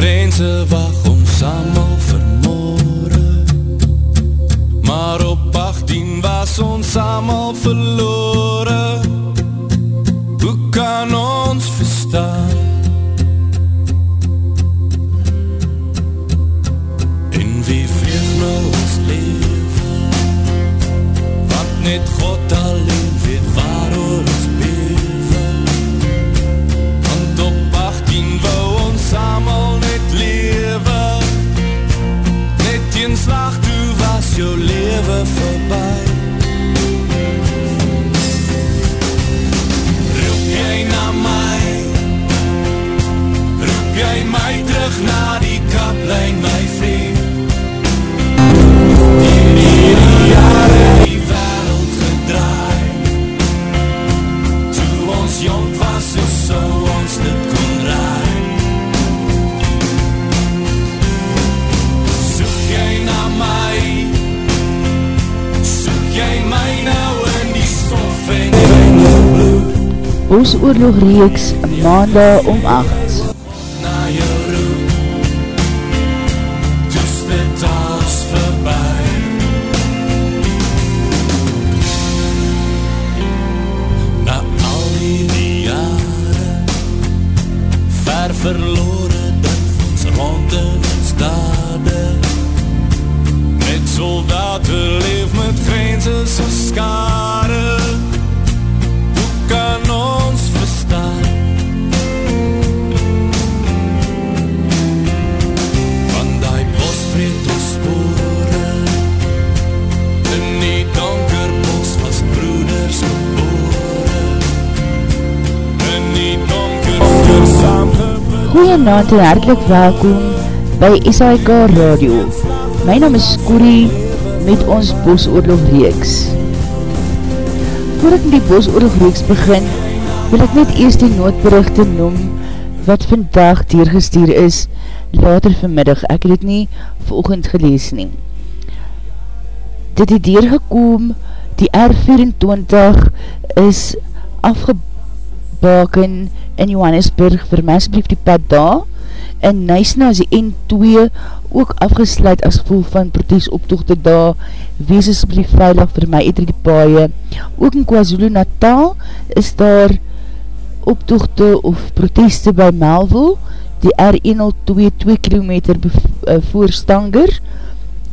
grense wacht ons allemaal vermoorde Maar op 18 was ons allemaal verloore reeks maandag om 8. Goeienaand en hartelijk welkom by SAIK Radio. My naam is Corrie met ons Bosoorlog reeks. Voordat ek die Bosoorlog reeks begin, wil ek net eerst die noodberichte noem wat vandag deurgestuur is later vanmiddag. Ek het het nie volgend gelees nie. Dit het deurgekom, die R24 is afgebaken in Johannesburg, vir my asblief die pad daar, en Nysna is die N2 ook afgesluit as gevoel van protesoptochte daar, wees asblief veilig vir my eter die paaie. Ook in KwaZulu Natal is daar optochte of proteste by Melville, die R102 2 km uh, voor Stanger,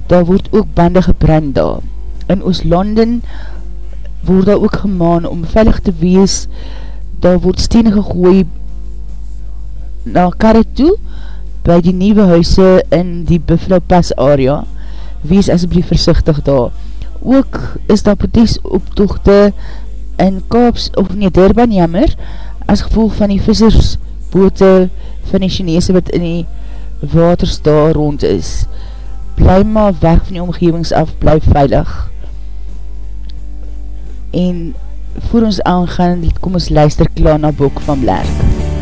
daar word ook bande gebrand daar. In Ooslanden word daar ook gemaan om veilig te wees, daar word stenen gegooi na karre toe, by die nieuwe huise in die Buffalo Pass area. Wees asblief versichtig daar. Ook is daar protesoptochte in Kaaps, of nie Durban jammer, as gevolg van die vissersboote van die Chinese wat in die waters daar rond is. Bly maar weg van die omgevings af, bly veilig. En voor ons aangaan, kom ons luister klaar na Bok van Blerk. jare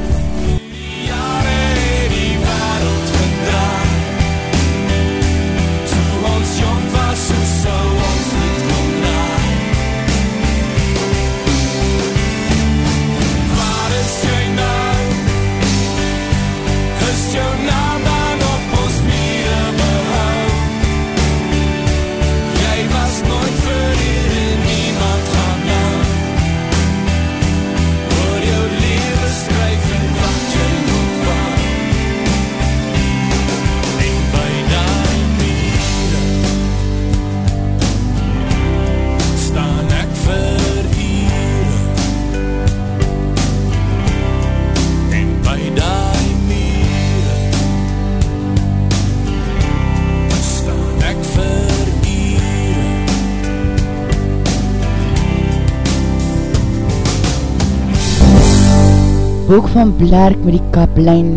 Bok van Blerk met die kaplijn,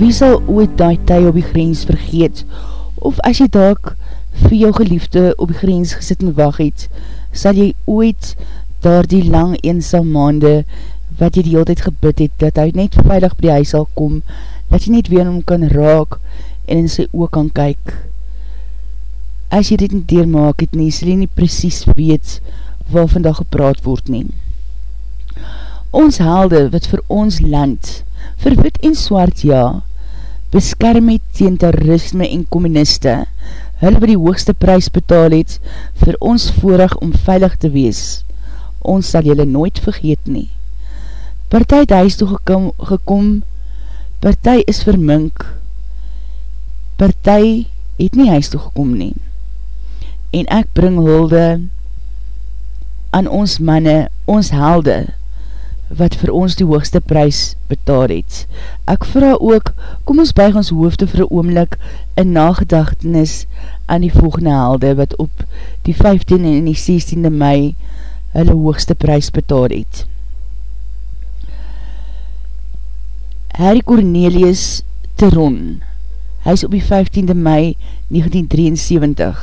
wie sal ooit die tyd op die grens vergeet, of as jy daak vir jou geliefde op die grens gesit en wacht het, sal jy ooit daar die lang eensam maande, wat jy die hele tijd gebid het, dat hy net veilig by die huis sal kom, dat jy net weer om kan raak, en in sy oog kan kyk. As jy dit nie deurmaak het nie, sal jy nie precies weet, waar vandag gepraat word nie ons helde wat vir ons land, vir wit en swart ja, beskerm het teen terrorisme en communiste, hulle wat die hoogste prijs betaal het, vir ons voorig om veilig te wees. Ons sal julle nooit vergeet nie. Partij het huis toe gekom, gekom partij is vermink, partij het nie huis toe gekom nie. En ek bring hulde aan ons manne, ons helde, wat vir ons die hoogste prijs betaal het. Ek vraag ook, kom ons buig ons hoofde vir een oomlik in nagedachtenis aan die volgende helde, wat op die 15 en die 16e mei hulle hoogste prijs betaal het. Harry Cornelius Teron, hy is op die 15de mei 1973,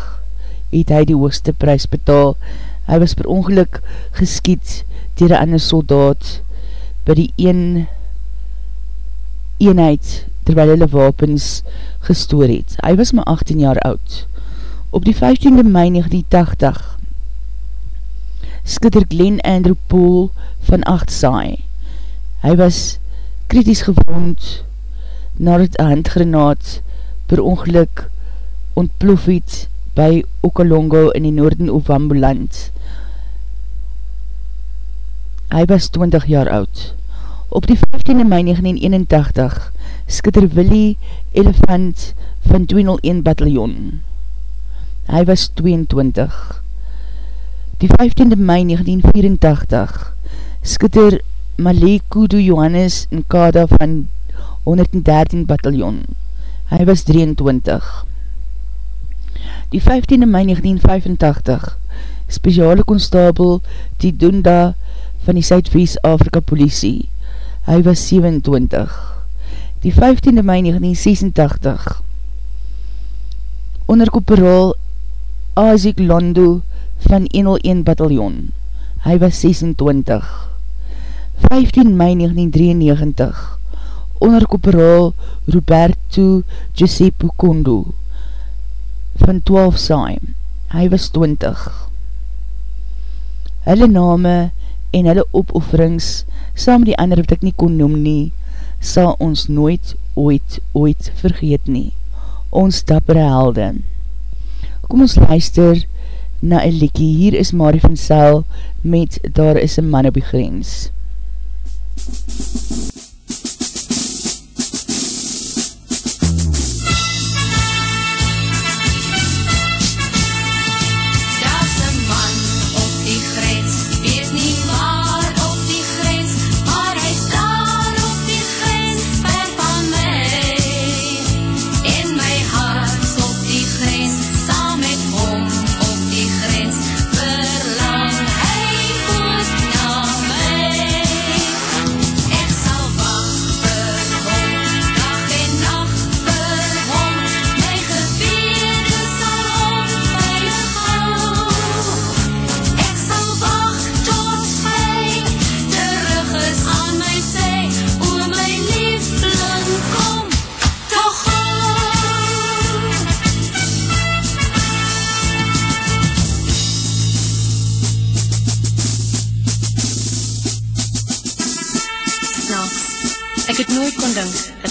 het hy die hoogste prijs betaal. Hy was per ongeluk geskiet dier een ander soldaat by die een eenheid terwyl hulle wapens gestoor het. Hy was maar 18 jaar oud. Op die 15de mei 1980 skitter Glenn Andrew Poole van 8 saai. Hy was kritisch gewond nadat een handgranaat per ongeluk ontplof het by Okalongo in die noorden Ovambuland. Hy was 20 jaar oud. Op die 15e mei 1981 skitter Willie Elephant van 201 Bataljon. Hy was 22. Die 15e mei 1984 skitter Malé Kudu Johannes Nkada van 113 Bataljon. Hy was 23. Die 15e mei 1985 speciale konstabel Tidunda van die Zuid-West-Afrika politie. Hy was 27. Die 15e mei 1986 onderkooperaal Azik Londo van 101 bataljon. Hy was 26. 15 mei 1993 onderkooperaal Roberto Giuseppe Kondo van 12 saai. Hy was 20. Hulle name en hulle opofferings, saam die ander wat ek nie kon noem nie, sal ons nooit, ooit, ooit vergeet nie. Ons dappere helde. Kom ons luister na een liekie. Hier is Marie van Sel met Daar is een man op die grens.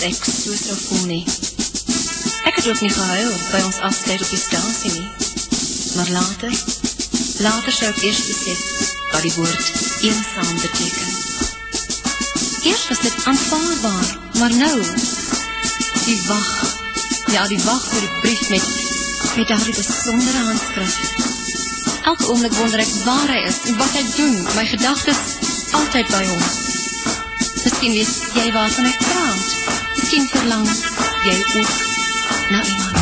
MUZIEK nie gehuil by ons afscheid op die stasie nie. Maar later, later sou ek eerst besef wat die woord eenzaam beteken. Eerst was dit aanvaarbaar, maar nou, die wacht, ja die wacht vir die brief met, met daar die besondere handskrif. Elke oomlik wonder ek waar hy is en wat hy doen, my gedagtes altyd by hom. Misschien weet jy waarvan ek praat, misschien verlang jy ook na iemand.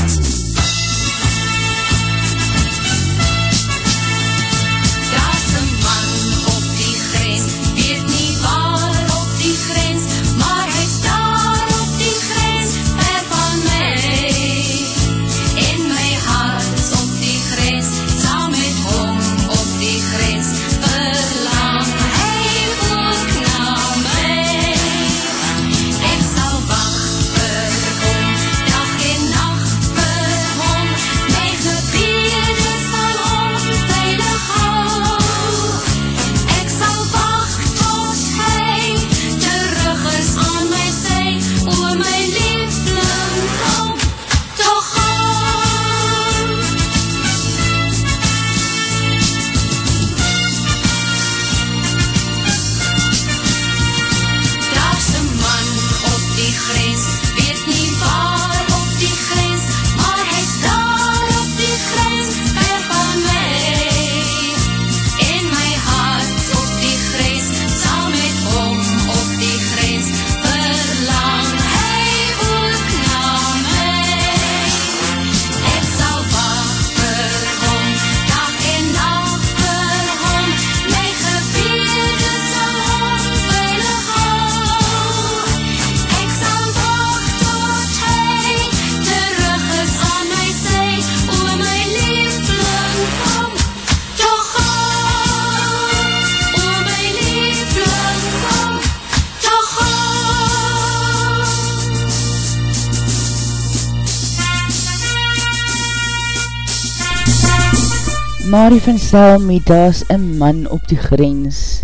Marie van Selmy, daar is een man op die grens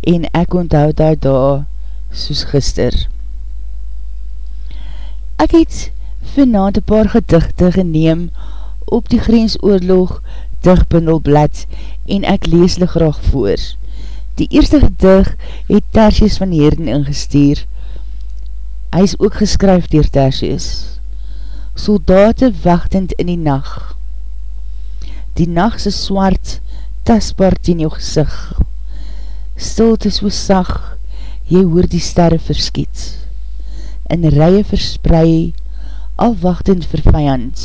en ek onthoud daar daar soos gister. Ek het vanavond een paar gedichte geneem op die grensoorlog digbundelblad en ek lees lig graag voor. Die eerste gedig het Tersius van Heerden ingestuur. Hy is ook geskryf dier Tersius. Soldaten wachtend in die nacht die nachtse swart, tasbaar teen jou gezicht. Stilte so sag, jy hoor die sterre verskiet. In rye versprei, alwachtend vir vijand,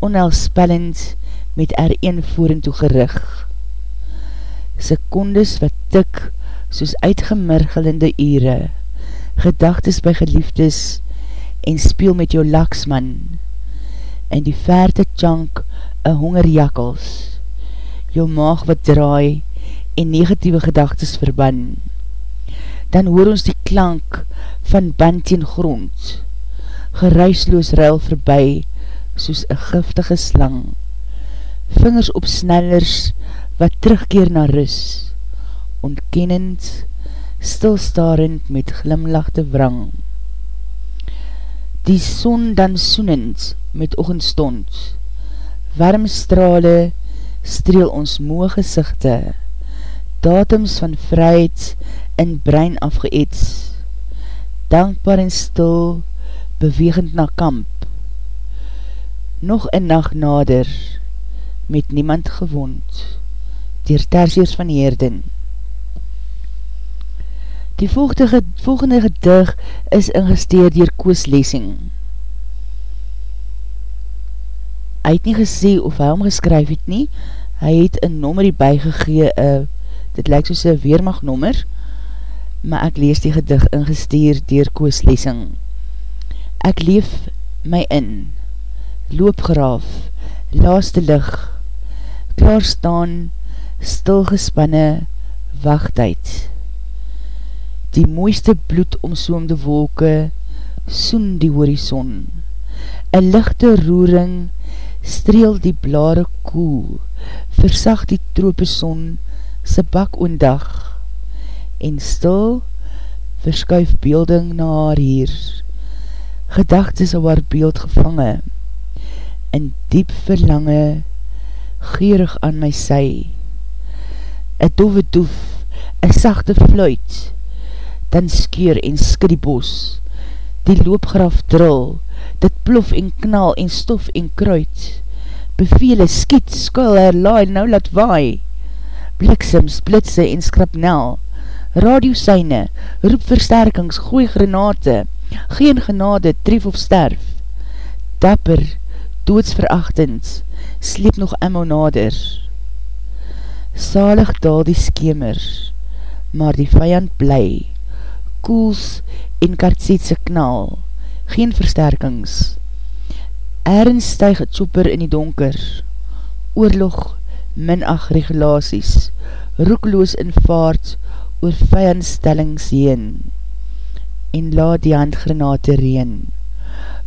onheilspellend met er een voeren toe gerig. Secondes wat tik, soos uitgemirgelende ure, gedagtes by geliefdes, en speel met jou laksman, en die verte tjank, een hongerjakkels, jou maag wat draai en negatieve gedagtes verban. Dan hoor ons die klank van band teen grond, geruisloos ruil verby soos een giftige slang, vingers op snellers wat terugkeer na rus, ontkennend, stilstarend met glimlachte wrang. Die son dan soenend met ochendstond, warm strale streel ons moe gezichte, datums van vryheid in brein afgeets, dankbaar en stil, bewegend na kamp, nog een nacht nader, met niemand gewond, dier tersiers van Heerden. Die volgende, gedig is ingesteerd dier kooslesing, hy het nie gesê of hy hom geskryf het nie, hy het een nommer hierbij gegee, uh, dit lyk soos een weermachtnommer, maar ek lees die gedig ingesteer dier kooslesing. Ek leef my in, loopgraaf, laaste lig, klaarstaan, stilgespanne, wachtheid. Die mooiste bloed omsoomde wolke, soen die horizon, een lichte roering, streel die blare koel, versag die tropeson sy bak oondag, en stil verskuif beelding na haar hier, gedagtes op haar beeld gevange, in diep verlange, geerig aan my sy, een dove doef, een sachte fluit, dan skeer en skid die loopgraf dril, dit plof en knal en stof en kruid, bevele, skiet, skuil, herlaai, nou laat waai, bliksems, blitse en skrapnel, radiosyne, roep versterkings, gooi granate, geen genade, tref of sterf, dapper, doodsverachtend, sleep nog emmo nader, salig daal die skemer, maar die vijand bly, koels en kartsetse knal, geen versterkings. Ergens stuig het chopper in die donker. Oorlog, minag regulaties, roekloos in vaart oor vijandstellings heen en laat die handgranate reen.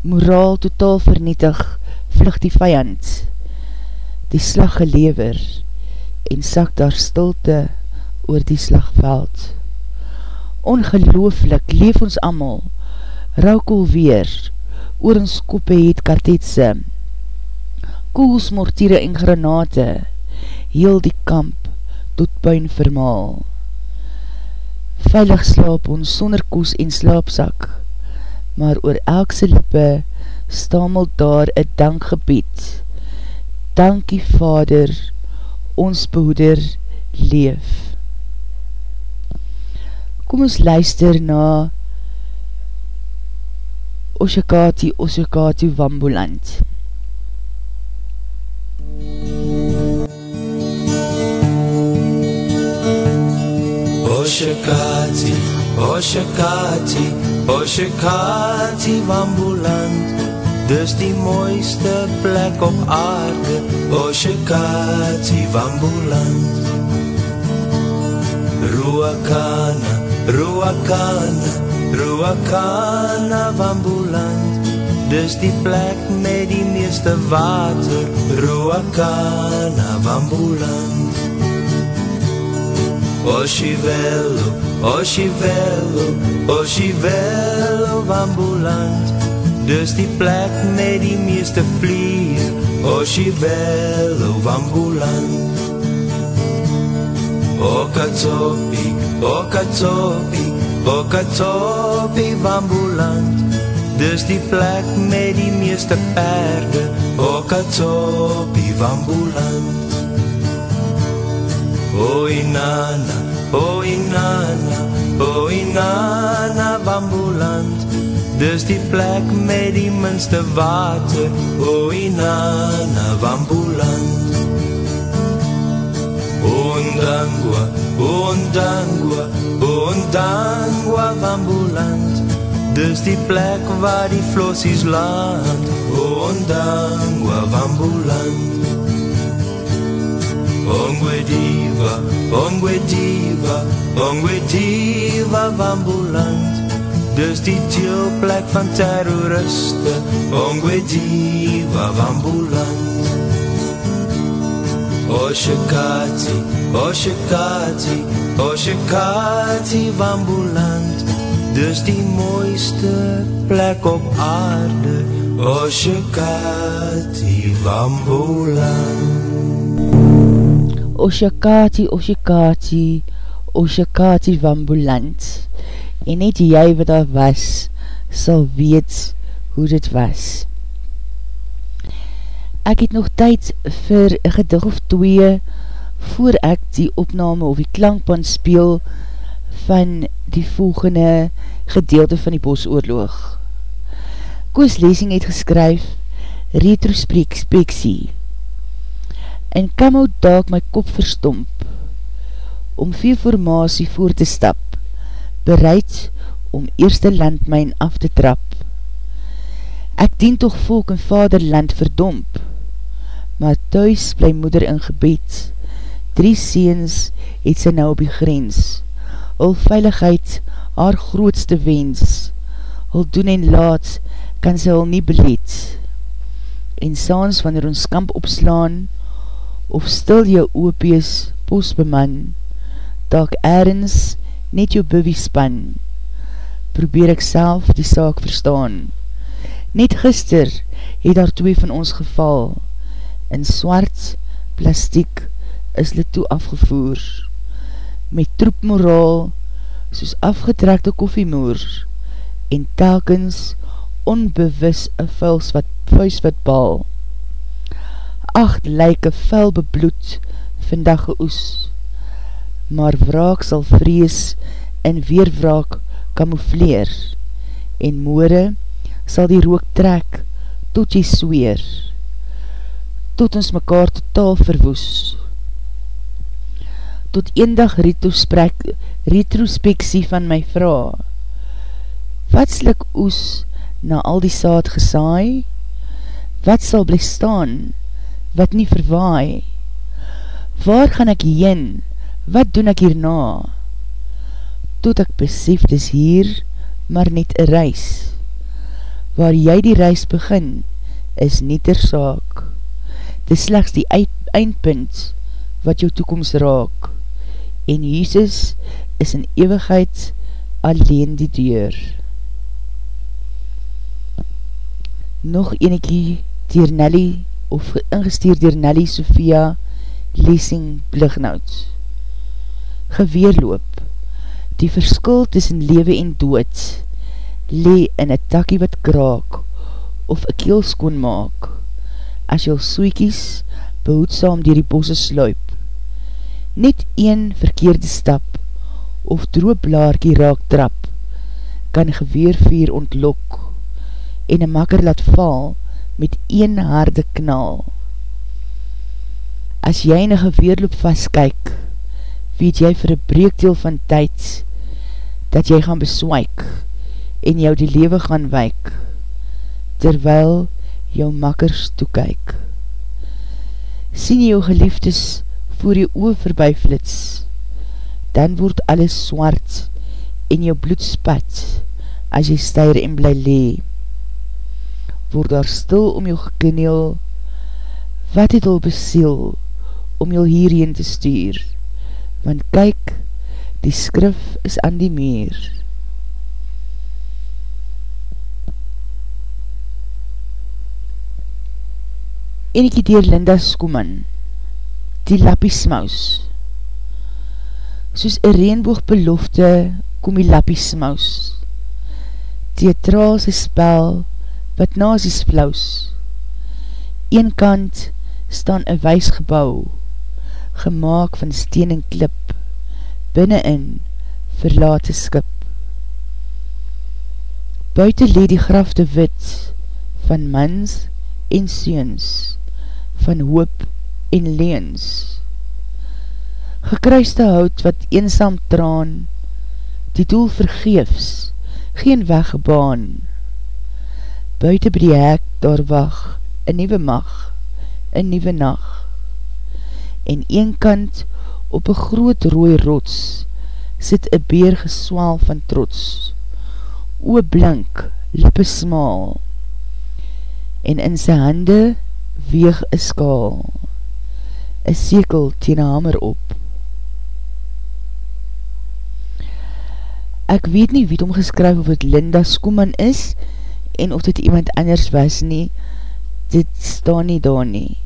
Moraal totaal vernietig, vlug die vijand, die slag gelever en sak daar stilte oor die slagveld. Ongelooflik leef ons amal, Raukool weer, oor ons koppe het kartetse, koels, mortiere en granate, heel die kamp tot puin vermaal. Veilig slaap ons sonder koes en slaapsak, maar oor elkse lippe stamel daar een dankgebied. Dankie vader, ons behoeder leef. Kom ons luister na Oshakati Oshakati Wambuland. Oshakati, Oshakati, Oshakati Wambuland Dis die mooiste plek op aarde Oshakati Wambuland Ruakana, Ruakana Ruakana Wambuland dis die plek met die meeste water, Ruakana, Wambuland. Oshivelo, Oshivelo, Oshivelo, Wambuland, dis die plek met die meeste vlier, Oshivelo, Wambuland. Okatopi, Okatopi, Okatopi, Wambuland, Dis die plek met die meeste perde Okatopi Wambuland O Inana, o Inana, o Inana Wambuland Dis die plek met die minste water O Inana Wambuland Ondangwa, Ondangwa, Ondangwa Wambuland Dis die plek waar die flossies land Ondangwa Wambuland Ongwe diva, ongwe diva, ongwe diva Wambuland Dis die chill plek van terroriste Ongwe diva Wambuland Oshikati, Oshikati, Oshikati Wambuland Dis die mooiste plek op aarde Oshikati Wambuland Oshikati, Oshikati, Oshikati Wambuland En net jy wat daar was sal weet hoe dit was. Ek het nog tyd vir een gedig of twee voor ek die opname of die klankpan speel van die volgende gedeelte van die bosoorloog. Koos Lesing het geskryf Retrospeksie En kam ou daak my kop verstomp om veel formatie voor te stap bereid om eerste landmijn af te trap. Ek dien toch volk en vaderland verdomp maar thuis bly moeder in gebed drie seens het sy nou op die grens hul veiligheid haar grootste wens, hul doen en laat, kan sy hul nie beleed. En saans wanneer ons kamp opslaan, of stil jou oopies postbeman, dalk ergens net jou bivie span, probeer ek self die saak verstaan. Net gister het daar twee van ons geval, in swart plastiek is hulle toe afgevoer, met troepmoraal, soos afgetrekte koffiemoer, en telkens onbewus een vuils wat, vuis wat bal. Acht lyke vuil bebloed, vandag geoes, maar wraak sal vrees en weer wraak kamoufleer, en moore sal die rook trek tot jy sweer, tot ons mekaar totaal verwoes tot eendag retrospeksie van my vraag. Wat slik oes na al die saad gesaai? Wat sal bly staan, wat nie verwaai? Waar gaan ek heen? Wat doen ek hierna? Tot ek besef dis hier, maar net een reis. Waar jy die reis begin, is nie ter saak. Dis slechts die eindpunt, wat jou toekomst raak en Jesus is in eeuwigheid alleen die deur. Nog enekie dier Nelly of ingesteer dier Nelly Sophia Lessing Blignout. Geweerloop Die verskil tussen lewe en dood lee in een takkie wat kraak of een keel skoon maak as jou soekies behoedsam dier die bosse sluip net een verkeerde stap of droogblaarkie raak trap, kan geweervuur ontlok en een makker laat val met een harde knal. As jy in een geweerloop vastkyk, weet jy vir een breekdeel van tyd dat jy gaan beswaik en jou die lewe gaan wyk, terwyl jou makkers toekyk. Sien jou geliefdes voor jou oor voorbij flits, dan word alles swart en jou bloed spat as jy stuir en bly lee. word daar stil om jou gekneel, wat het al besiel om jou hierheen te stuur, want kyk, die skrif is aan die meer. Enekie dier Linda Skoeman, die lappiesmaus, soos een reenboog belofte kom die lappiesmaus, theatraalse spel, wat naas is flaus, een kant staan een wijsgebouw, gemaakt van steen en klip, binnenin verlate skip. Buiten leed die grafte wit, van mans en seens, van hoop en leens. Gekruiste hout wat eensam traan, die doel vergeefs, geen weggebaan. Buiten by die hek daar wacht, een nieuwe mag, een nieuwe nacht. En een kant op een groot rooi rots sit een beer geswaal van trots. Oe blank, lippe smaal, en in sy hande weeg een skaal, een sekel teen een hamer op. Ek weet nie wie het omgeskryf of het Linda Skoeman is, en of dit iemand anders was nie, dit staan nie daar nie.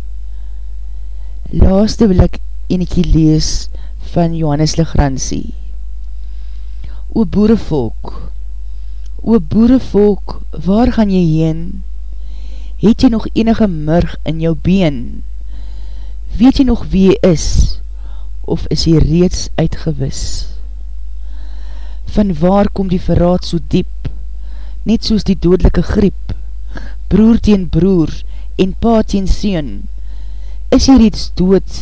Laaste wil ek eniekie lees van Johannes Legransie. O boerevolk, o boerevolk, waar gaan jy heen? Het jy nog enige murg in jou been? Weet jy nog wie jy is, of is jy reeds uitgewis? Van waar kom die verraad so diep, net soos die doodlike griep, broer teen broer, en pa teen seun, is hier iets dood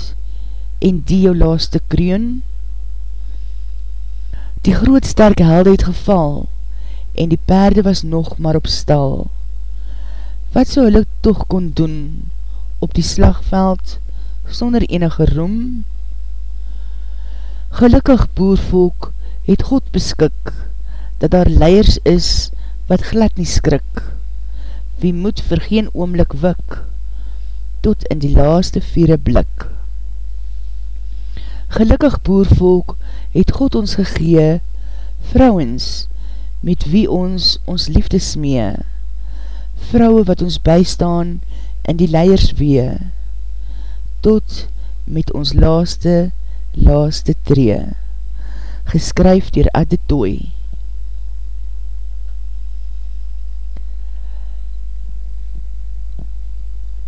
en die jou laaste kreun? Die groot sterke helde het geval en die perde was nog maar op stal. Wat so hulle toch kon doen op die slagveld sonder enige roem? Gelukkig boervolk het God beskik dat daar leiers is wat glad nie skrik wie moet vir geen oomlik wik, tot in die laaste vierde blik. Gelukkig boervolk het God ons gegee, vrouwens, met wie ons ons liefde smee, vrouwe wat ons bystaan in die leiers wee, tot met ons laaste, laaste tree, geskryf dier Adetooi.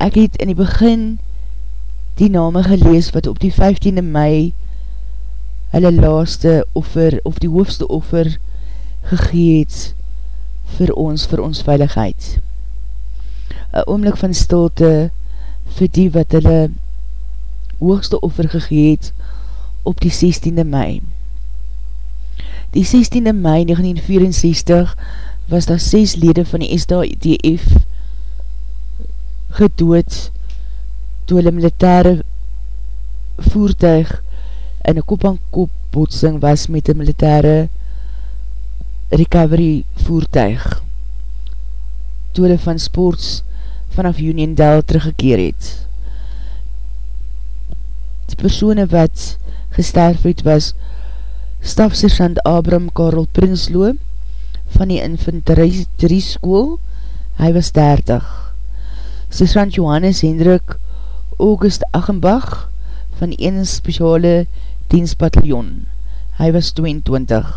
ek het in die begin die name gelees wat op die 15e mei hulle laaste offer of die hoofste offer gegeet vir ons, vir ons veiligheid. Een oomlik van stilte vir die wat hulle hoogste offer gegeet op die 16e mei. Die 16e mei 1964 was daar 6 lede van die SDF gedood toe hulle militaire voertuig in een kop-aan-kop botsing was met een militaire recovery voertuig toe hulle van sports vanaf Uniondale teruggekeer het. Die persoene wat gesterf het was stafsersant Abram Karel Prinsloo van die infanterie school, hy was 30. Sisrand Johannes Hendrik August Achenbach van een speciale dienstbataljon. Hy was 22.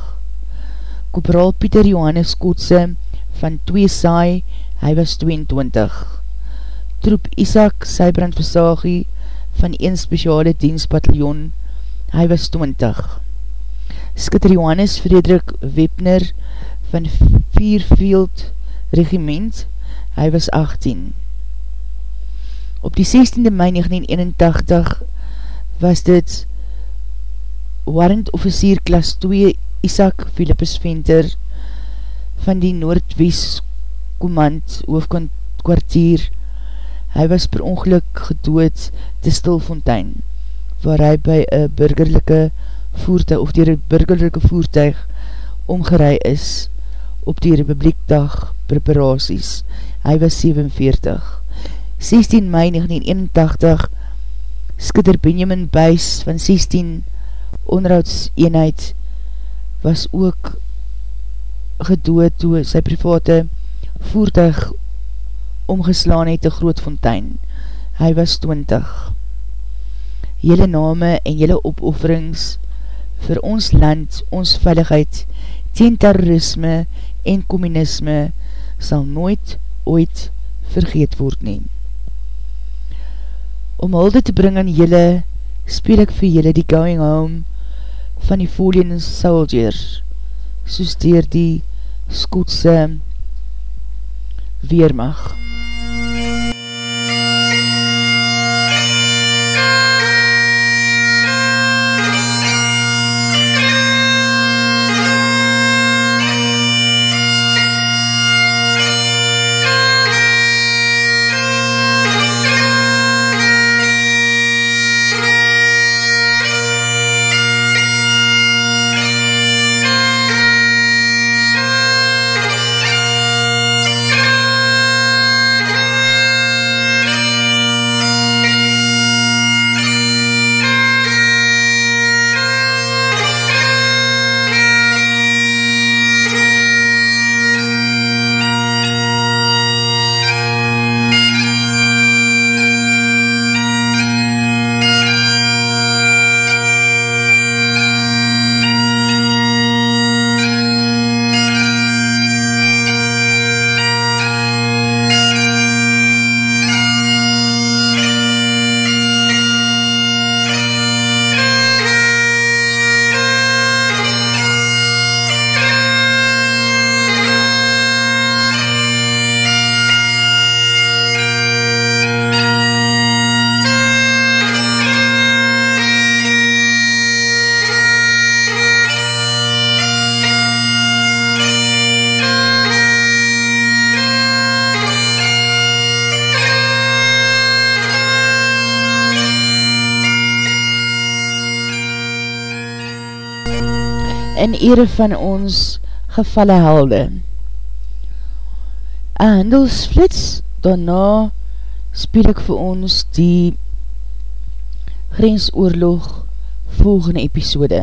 Koperaal Pieter Johannes Kotse van 2 Saai, hy was 22. Troep Isaac Sybrand Versagie van een speciale dienstbataljon, hy was 20. Skitter Johannes Frederik Webner van Vierfield Regiment, hy was 18. Op die 16de mei 1981 was dit warrant officier klas 2 Isaac Philippus Venter van die Noordwest Command hoofdkwartier. Hy was per ongeluk gedood te Stilfontein waar hy by een burgerlijke voertuig of dier een burgerlijke voertuig omgerei is op die Republiekdag preparaties. Hy was 47. 16 mei 1981 Skidder Benjamin Buys van 16 onderhoudseenheid was ook gedood toe sy private voertuig omgeslaan het te Grootfontein. Hy was 20. Jylle name en jylle opofferings vir ons land, ons veiligheid, teen terrorisme en communisme sal nooit ooit vergeet word neem. Om hulde te bring aan jylle, speel ek vir jylle die Going Home van die Folian Soldiers, soos dier die Skotse Weermacht. Ere van ons gevalle helde. Een handelsflits, daarna speel ek vir ons die grensoorlog volgende episode.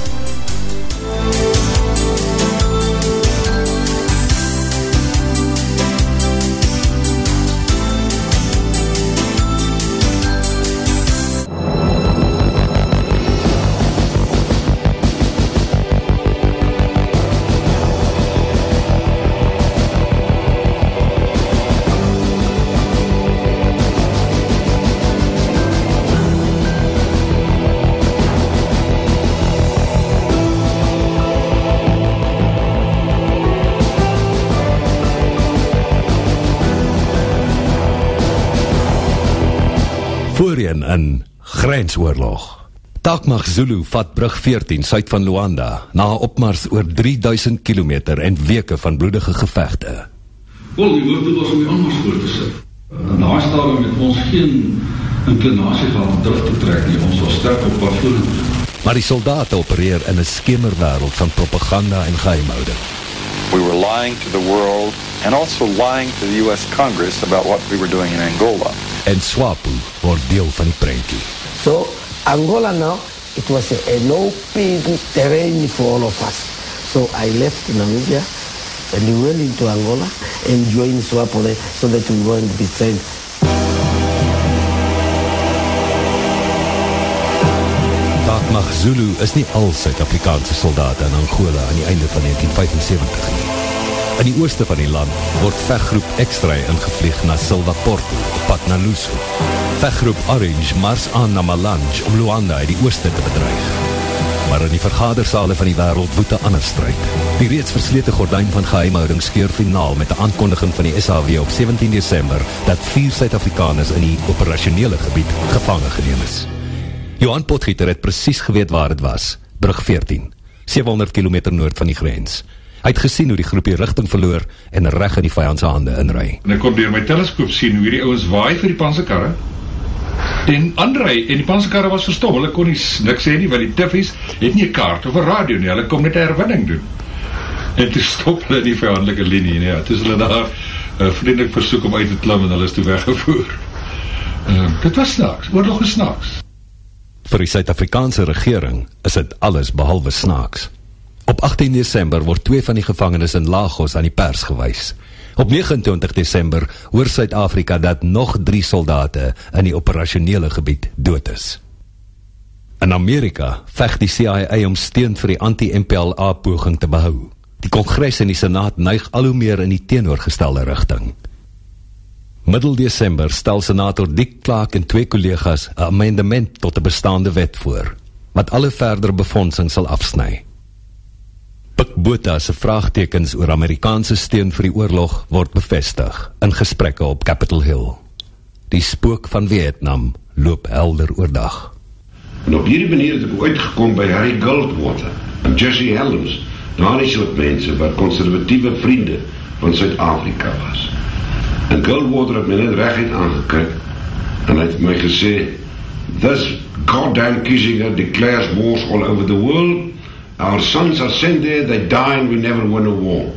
Voorheen in Grensoorlog. Takmag Zulu vat brug 14 suid van Luanda na 'n opmars oor 3000 km en weke van bloedige gevegte. Wel, die hoofde was om die aanmars voor te sit. In daai stadium het ons geen inclinasie gehad om terug te trek nie. Ons was sterk op pad vorentoe. Maar die soldate opereer in 'n skemerwêreld van propaganda en geheimhouding. We were lying to the world and also lying to the US Congress about what we were doing in Angola. En SWAPO or deel van die prentjie. So Angola now, it was a, an open terrain for all of us. So I left Namibia and we went into Angola and joined SWAPO there so that we were going to be trained. Zulu is nie al Suid-Afrikaanse soldate in Angola aan die einde van 1975 nie. In die ooste van die land word veggroep X-ray ingevlieg na Silva Porto, pad na Luso. Veggroep Orange mars aan na Malange om Luanda uit die ooste te bedreig. Maar in die vergadersale van die wereld woed 'n ander stryd. Die reeds verslete gordijn van geheimhouding skeur finaal met 'n aankondiging van die SAW op 17 Desember dat vier Suid-Afrikaners in die operasionele gebied gevange geneem is. Johan Potgieter het precies geweet waar het was, brug 14, 700 km noord van die grens. Hy het gesien hoe die groep die richting verloor en reg in die vijandse hande inrui. En ek kon door my teleskoop sien hoe die ouwens waai vir die pansekarre en aanrui en die pansekarre was verstom. Hulle kon nie niks sê nie, want die tiffies het nie een kaart of een radio nie. Hulle kom net een herwinning doen. En toe stop hulle die vijandelike linie. En ja, toe is hulle daar uh, vriendelik versoek om uit te klim en hulle is toe weggevoer. Uh, dit was snaaks, oorlog is snaaks. Vir die Suid-Afrikaanse regering is dit alles behalwe snaaks. Op 18 Desember word twee van die gevangenis in Lagos aan die pers gewys. Op 29 Desember hoor Suid-Afrika dat nog drie soldate in die operationele gebied dood is. In Amerika vecht die CIA om steun vir die anti-MPLA poging te behou. Die kongres en die senaat neig al hoe meer in die teenoorgestelde richting. Middel Desember stel senator Dick Clark en twee collega's een amendement tot die bestaande wet voor, wat alle verdere befondsing sal afsnij. Pik Bota se vraagtekens oor Amerikaanse steun vir die oorlog word bevestig in gesprekke op Capitol Hill. Die spook van Vietnam loop helder oordag. En op hierdie manier het ek uitgekom by Harry Goldwater en Jesse Helms, daar die soort mense wat conservatieve vriende van Suid-Afrika was. En Goldwater het my net recht aangekyk en hy het my gesê, This goddamn Kissinger declares wars all over the world Our sons are sent there, they die and we never win a war.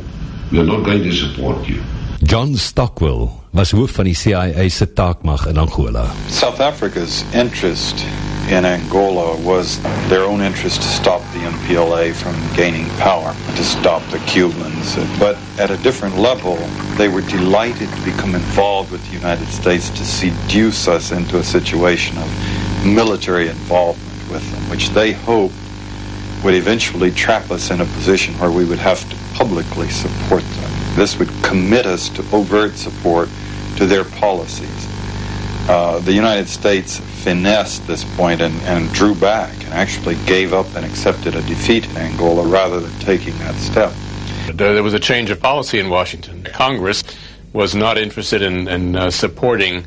We are not going to support you. John Stockwell was hoof van die CIA se taakmag in Angola. South Africa's interest in Angola was their own interest to stop the MPLA from gaining power, to stop the Cubans. But at a different level, they were delighted to become involved with the United States to seduce us into a situation of military involvement with them, which they hoped would eventually trap us in a position where we would have to publicly support them. This would commit us to overt support to their policies. Uh, the United States finessed this point and, and drew back and actually gave up and accepted a defeat in Angola rather than taking that step. There was a change of policy in Washington. Congress was not interested in, in uh, supporting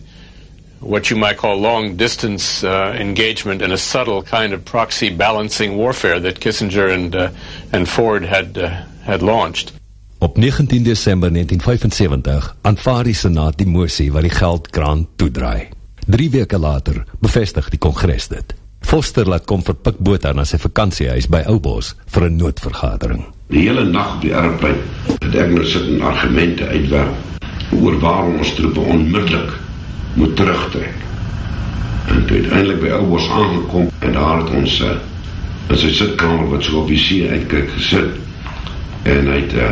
what you might call long distance uh, engagement and a subtle kind of proxy balancing warfare that Kissinger and, uh, and Ford had, uh, had launched. Op 19 December 1975 aanvaar die Senaat die motie wat die geldkraan toedraai. Drie weke later bevestig die Kongres dit. Foster laat kom vir Pik Bota na sy vakantiehuis by Oubos vir 'n noodvergadering. Die hele nag op die aardplein het ek nou sit en argumente uitwerk oor waarom ons troepe onmiddellik moet terugtrek. En toe uiteindelik by Oubos aangekom en daar het ons uh, in sy sitkamer wat so op die see uitkyk gesit en hy het uh,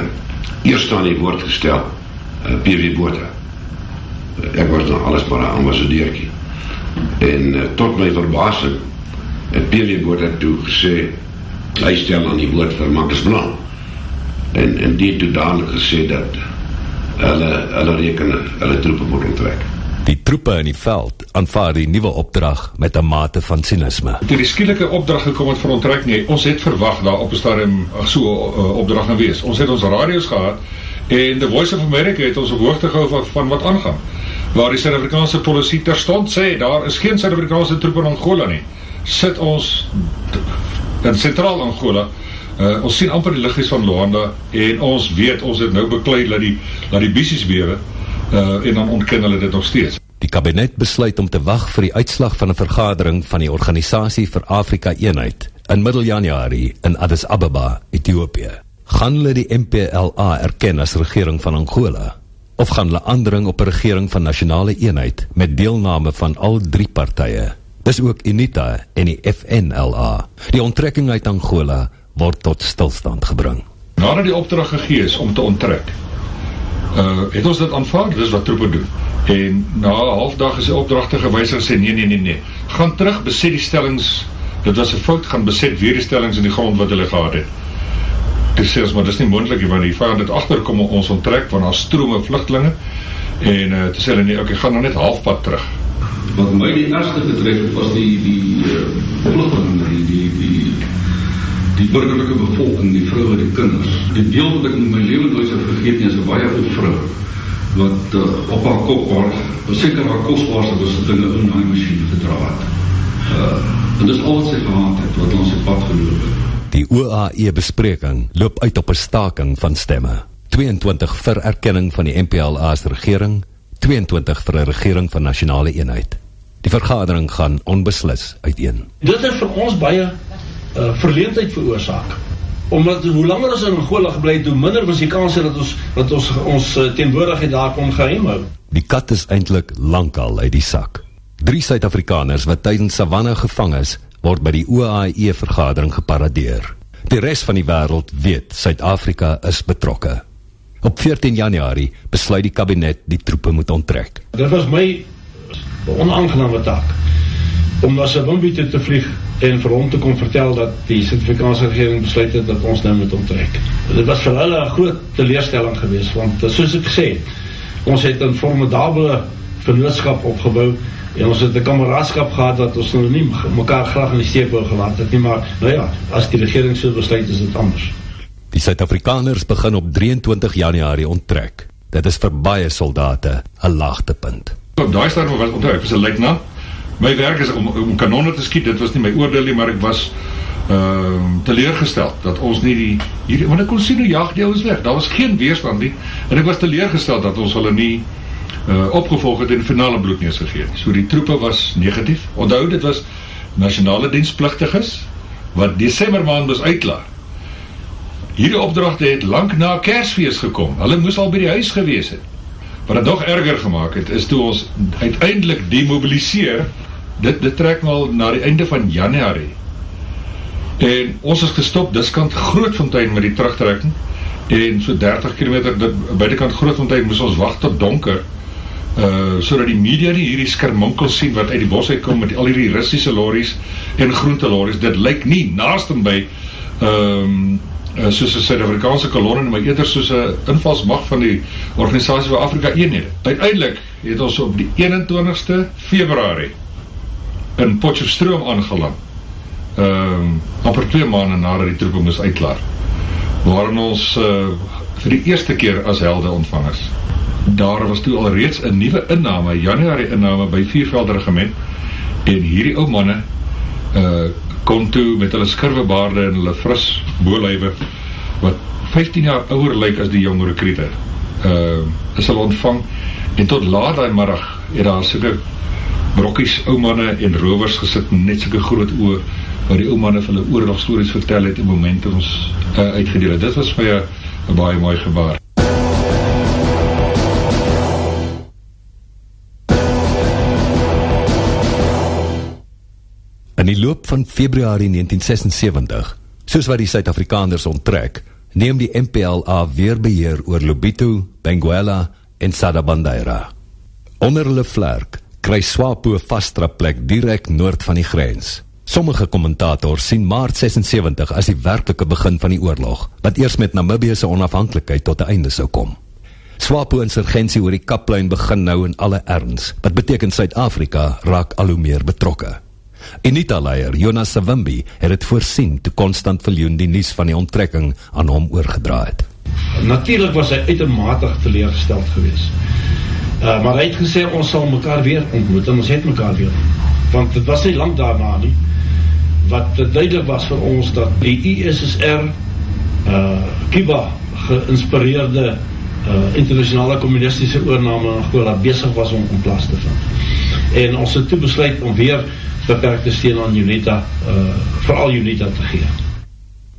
eerst aan die woord gestel uh, eh, PV Bota. Uh, ek was dan alles maar een ambassadeurkie. En uh, tot my verbasing het PV Bota toe gesê hy stel aan die woord vir Max Blanc. En, en die het toe dadelijk gesê dat hulle, hulle rekenen, hulle troepen moet onttrek. Die troepe in die veld aanvaar die nieuwe opdrag met een mate van cynisme. Toe die skielike opdrag gekom het vir onttrek nie, ons het verwacht daar op een stadium so uh, opdrag gewees. Ons het ons radios gehad en The Voice of America het ons op hoogte gehou van, van wat aangaan. waar die Suid-Afrikaanse polisie terstond sê, daar is geen Suid-Afrikaanse troep in Angola nie, sit ons in Centraal Angola, uh, ons sien amper die lichtjes van Luanda, en ons weet, ons het nou bekleid, laat die, laat die biesies bewe, uh, en dan ontken hulle dit nog steeds. Die kabinet besluit om te wacht vir die uitslag van een vergadering van die Organisatie vir Afrika Eenheid in middel januari in Addis Ababa, Ethiopië. Gaan hulle die MPLA erken as regering van Angola? Of gaan hulle aandring op een regering van nationale eenheid met deelname van al drie partije? Dis ook UNITA en die FNLA. Die onttrekking uit Angola word tot stilstand gebring. Nadat die opdracht gegees om te onttrek, uh, het ons dit aanvaard, dis wat troepen doen. En na halfdag is die opdrachte gewys en sê, nee, nee, nee, nee, gaan terug, beset die stellings, dit was een fout, gaan beset weer die stellings in die grond wat hulle gehad het. Toe sê ons, maar dit is nie moendlik, want die vijand het achterkom om ons onttrek, want daar strome vluchtelingen, en uh, toe sê hulle nie, ok, gaan nou net halfpad terug. Wat my die eerste getrek was die, die uh, vluchtelingen, die, die, die die burgerlijke bevolking, die vrouwen, die kinders. Die beeld wat ek in my leven nooit het vergeet nie, is een baie oud vrou, wat uh, op haar kop waar, seker haar kostbaarse besittingen in die machine gedra het. Uh, en dis al wat sy gehad het, wat ons het pad geloop het. Die OAE bespreking loop uit op een staking van stemme. 22 vir erkenning van die MPLA's regering, 22 vir een regering van nationale eenheid. Die vergadering gaan onbeslis uiteen. Dit is vir ons baie uh, verleendheid veroorzaak. Omdat hoe langer ons in Angola gebleid, hoe minder was die kans dat ons, dat ons, ons uh, teenwoordigheid daar kon geheim hou. Die kat is eindelijk lang al uit die sak. Drie Suid-Afrikaners wat tydens Savannah gevang is, word by die OAE vergadering geparadeer. Die rest van die wereld weet Suid-Afrika is betrokke. Op 14 januari besluit die kabinet die troepen moet onttrek. Dit was my onaangename taak om na Savimbi toe te vlieg en vir hom te kom vertel dat die Suid-Afrikaanse regering besluit het dat ons nou moet onttrek. Dit was vir hulle een groot teleerstelling geweest, want soos ek gesê, ons het een formidabele vernootskap opgebouw en ons het een kameraadskap gehad dat ons nou nie mekaar graag in die steek wil gelaat het nie, maar nou ja, as die regering so besluit is het anders. Die Suid-Afrikaners begin op 23 januari onttrek. Dit is vir baie soldate een laagtepunt. Op die stadium was onttrek, was een leiknaam, my werk is om, om kanonne te skiet, dit was nie my oordeel nie, maar ek was uh, teleurgesteld, dat ons nie die, hier, want ek kon sien hoe jaag die ouwens weg, daar was geen weerstand nie, en ek was teleurgesteld dat ons hulle nie uh, opgevolg het en finale bloednees gegeet. So die troepe was negatief, onthoud, dit was nationale dienstplichtiges, wat december maand was uitlaar. Hierdie opdrachte het lang na kersfeest gekom, hulle moes al by die huis gewees het. Wat het nog erger gemaakt het, is toe ons uiteindelik demobiliseer dit, dit trek wel na die einde van januari en ons is gestop diskant Grootfontein met die terugtrekking. En so 30 km buitenkant Grootfontein moes ons wacht tot donker uh, so dat die media nie hierdie skermonkel sien wat uit die bos uitkom met al hierdie Russische lorries en groente lorries, dit lyk nie naast en by um, soos een Suid-Afrikaanse kolonne maar eerder soos een invalsmacht van die organisatie van Afrika eenhede. Uiteindelik het ons op die 21ste februari in Potjefstroom aangeland. Um, amper twee maanden nadat die troepen moes uitklaar. Waarin ons uh, vir die eerste keer as helde ontvang is. Daar was toe al reeds een nieuwe inname, januari inname by Vierveld regiment. En hierdie ou manne uh, kom toe met hulle skirwebaarde en hulle fris boeluive wat 15 jaar ouwer lyk as die jong rekruiter uh, is hulle ontvang. En tot laat die middag het daar soke brokkies oumanne en rovers gesit net soke groot oor waar die oumanne vir hulle oorlogstories vertel het in moment ons uh, uitgedeel het. Dit was vir een baie mooi gebaar. In die loop van februari 1976, soos wat die Suid-Afrikaners onttrek, neem die MPLA weer beheer oor Lobito, Benguela en Sadabandaira. Onder hulle vlerk kry Swapo vastra plek direct noord van die grens. Sommige kommentators sien maart 76 as die werkelike begin van die oorlog, wat eers met Namibiese onafhankelijkheid tot die einde sou kom. Swapo insurgentie oor die kaplijn begin nou in alle erns, wat beteken Suid-Afrika raak al hoe meer betrokke. Unita-leier Jonas Savimbi het het voorsien toe Constant Viljoen die nies van die onttrekking aan hom oorgedraaid. Natuurlijk was hy uitermatig teleergesteld geweest Uh, maar hy het gesê ons sal mekaar weer ontmoet. En ons het mekaar weer want het was nie lang daarna nie wat duidelik was vir ons dat die ISSR uh, Cuba geïnspireerde uh, internationale communistische oorname in Angola bezig was om om plaas te vind en ons het toe besluit om weer beperkte steen aan UNITA uh, vooral UNITA te gee.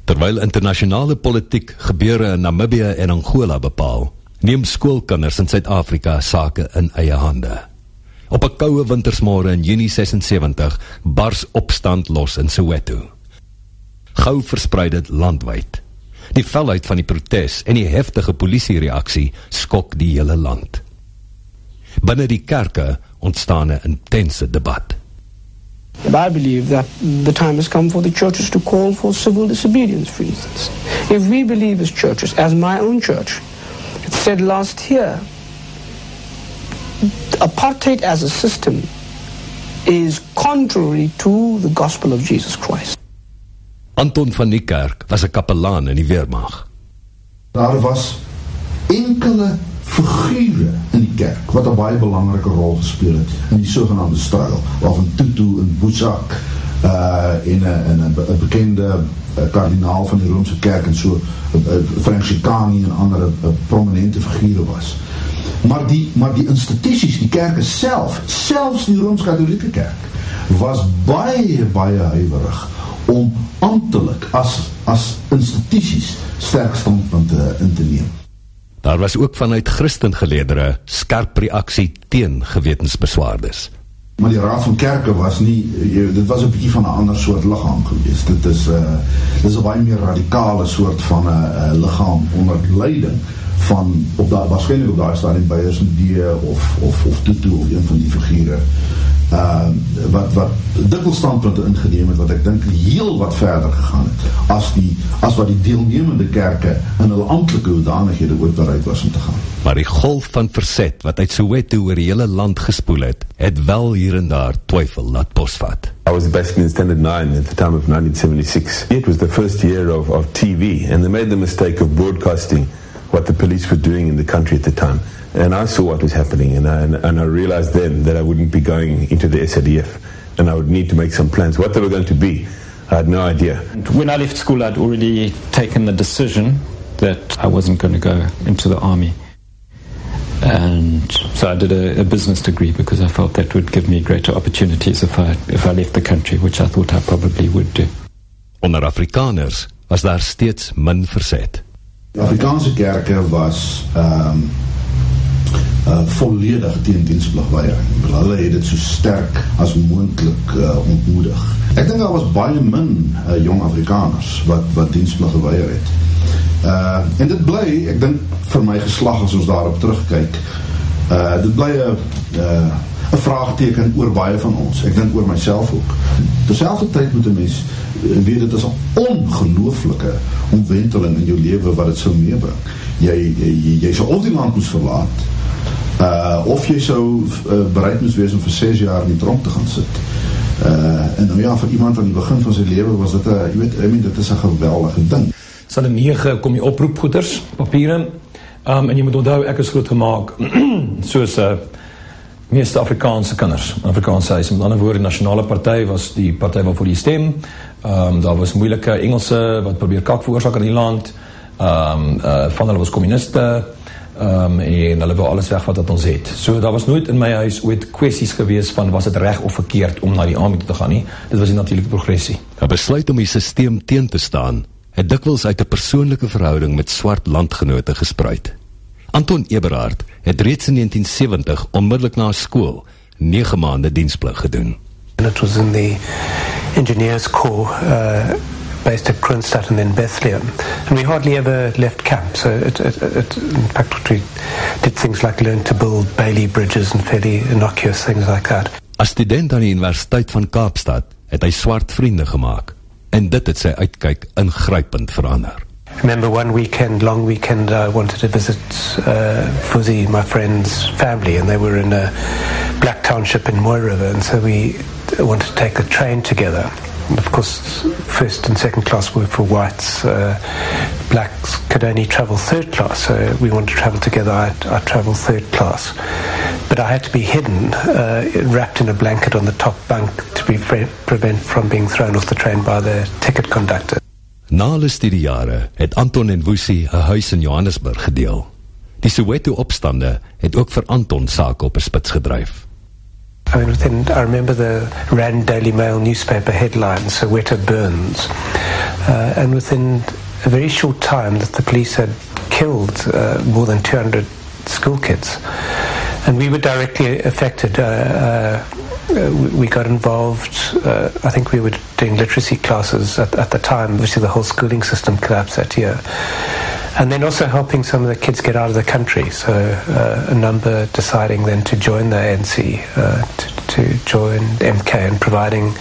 Terwyl internationale politiek gebeure in Namibia en Angola bepaal neem skoolkinders in Suid-Afrika sake in eie hande. Op 'n koue wintersmôre in Junie 76 bars opstand los in Soweto. Gou versprei dit landwyd. Die felheid van die protes en die heftige polisiereaksie skok die hele land. Binne die kerke ontstaan 'n intense debat. But I believe that the time has come for the churches to call for civil disobedience, for instance. If we believe as churches, as my own church, said last year, apartheid as a system is contrary to the gospel of Jesus Christ. Anton van Niekerk was 'n kapelaan in die weermag. Daar was enkele figure in die kerk wat 'n baie belangrike rol gespeel het in die sogenaamde struggle, waarvan Tutu en Boesak uh in 'n 'n 'n bekende uh, kardinaal van die Romeinse kerk en so Franciszekani en ander prominente figure was. Maar die maar die institusies, die kerke self, selfs die Rooms-Katolieke kerk was baie baie huiwerig om amptelik as as institusies sterk standpunte in te neem. Daar was ook vanuit Christengeleerdere skerp reaksie teen gewetensbeswaardes. Maar die raad van kerke was nie, jy, dit was een bykie van een ander soort lichaam geweest. Dit is, uh, dit is een baie meer radikale soort van een uh, lichaam onder leiding van, op da, waarschijnlijk op daar staan in Bayers en die of, of, of Tutu of een van die figure uh, wat, wat dikkel standpunte ingeneem het, wat ek denk heel wat verder gegaan het, as, die, as wat die deelnemende kerke in hulle amtelike hoedanighede ooit bereid was om te gaan. Maar die golf van verzet, wat uit Soweto oor die hele land gespoel het, het wel hier en daar twyfel laat posvat. I was basically in Standard 9 at the time of 1976. It was the first year of, of TV, and they made the mistake of broadcasting what the police were doing in the country at the time. And I saw what was happening, and I, and I realized then that I wouldn't be going into the SADF, and I would need to make some plans. What they were going to be, I had no idea. When I left school, I'd already taken the decision that I wasn't going to go into the army. And so I did a, a, business degree because I felt that would give me greater opportunities if I, if I left the country, which I thought I probably would do. Onder Afrikaners was daar steeds min verzet. Die Afrikaanse kerke was um, uh, volledig teen dienstpligweiering. Hulle het dit so sterk as moontlik uh, ontmoedig. Ek dink daar was baie min uh, jong Afrikaners wat wat dienstplig geweier het. Uh, en dit bly, ek dink vir my geslag as ons daarop terugkyk, uh, dit bly 'n uh, 'n vraagteken oor baie van ons. Ek dink oor myself ook. Terselfdertyd moet 'n mens weet dit is 'n ongelooflike omwenteling in jou lewe wat dit sou meebring. Jy jy jy sou of die land moes verlaat uh, of jy sou uh, bereid moes wees om vir 6 jaar in die tronk te gaan sit uh, en nou ja, vir iemand aan die begin van sy leven was dit, uh, jy weet, I mean, dit is een geweldige ding Sal in 9 kom jy oproepgoeders, papieren um, en jy moet onthou, ek is groot gemaakt soos uh, meeste Afrikaanse kinders, Afrikaanse huis met ander woorde, nationale partij was die partij waarvoor die stem um, daar was moeilike Engelse wat probeer kak veroorzaak in die land um, uh, van hulle was communiste um, en hulle wil alles weg wat ons het. So daar was nooit in my huis ooit kwesties gewees van was het recht of verkeerd om na die army te gaan nie. Dit was die natuurlijke progressie. Een besluit om die systeem teen te staan, het dikwels uit een persoonlijke verhouding met swart landgenote gespreid. Anton Eberhard het reeds in 1970 onmiddellik na school 9 maanden dienstplig gedoen. And it was in the engineers corps uh, based at Kronstadt and then Bethlehem. And we hardly ever left camp. So it, it, it, in fact, we did things like learn to build Bailey bridges and fairly innocuous things like that. As student aan die Universiteit van Kaapstad het hy swart vriende gemaak en dit het sy uitkyk ingrypend verander. Remember one weekend, long weekend, I wanted to visit uh, Fuzzy, my friend's family, and they were in a black township in Moy River, and so we wanted to take a train together of course, first and second class were for whites. Uh, blacks could only travel third class, so we wanted to travel together. I, I traveled third class. but I had to be hidden, uh, wrapped in a blanket on the top bunk to be pre prevent from being thrown off the train by the ticket conductor. Na hulle studiejare het Anton en Woesie 'n huis in Johannesburg gedeel. Die Soweto opstande het ook vir Anton sake op 'n spits gedryf. I mean, within, I remember the Rand Daily Mail newspaper headline, Soweto burns. Uh, and within a very short time that the police had killed uh, more than 200 school kids. And we were directly affected. Uh, uh, we got involved. Uh, I think we were doing literacy classes at, at, the time. Obviously, the whole schooling system collapsed that year. And then also helping some of the kids get out of the country. So uh, a number deciding then to join the ANC, uh, to, to, join MK, and providing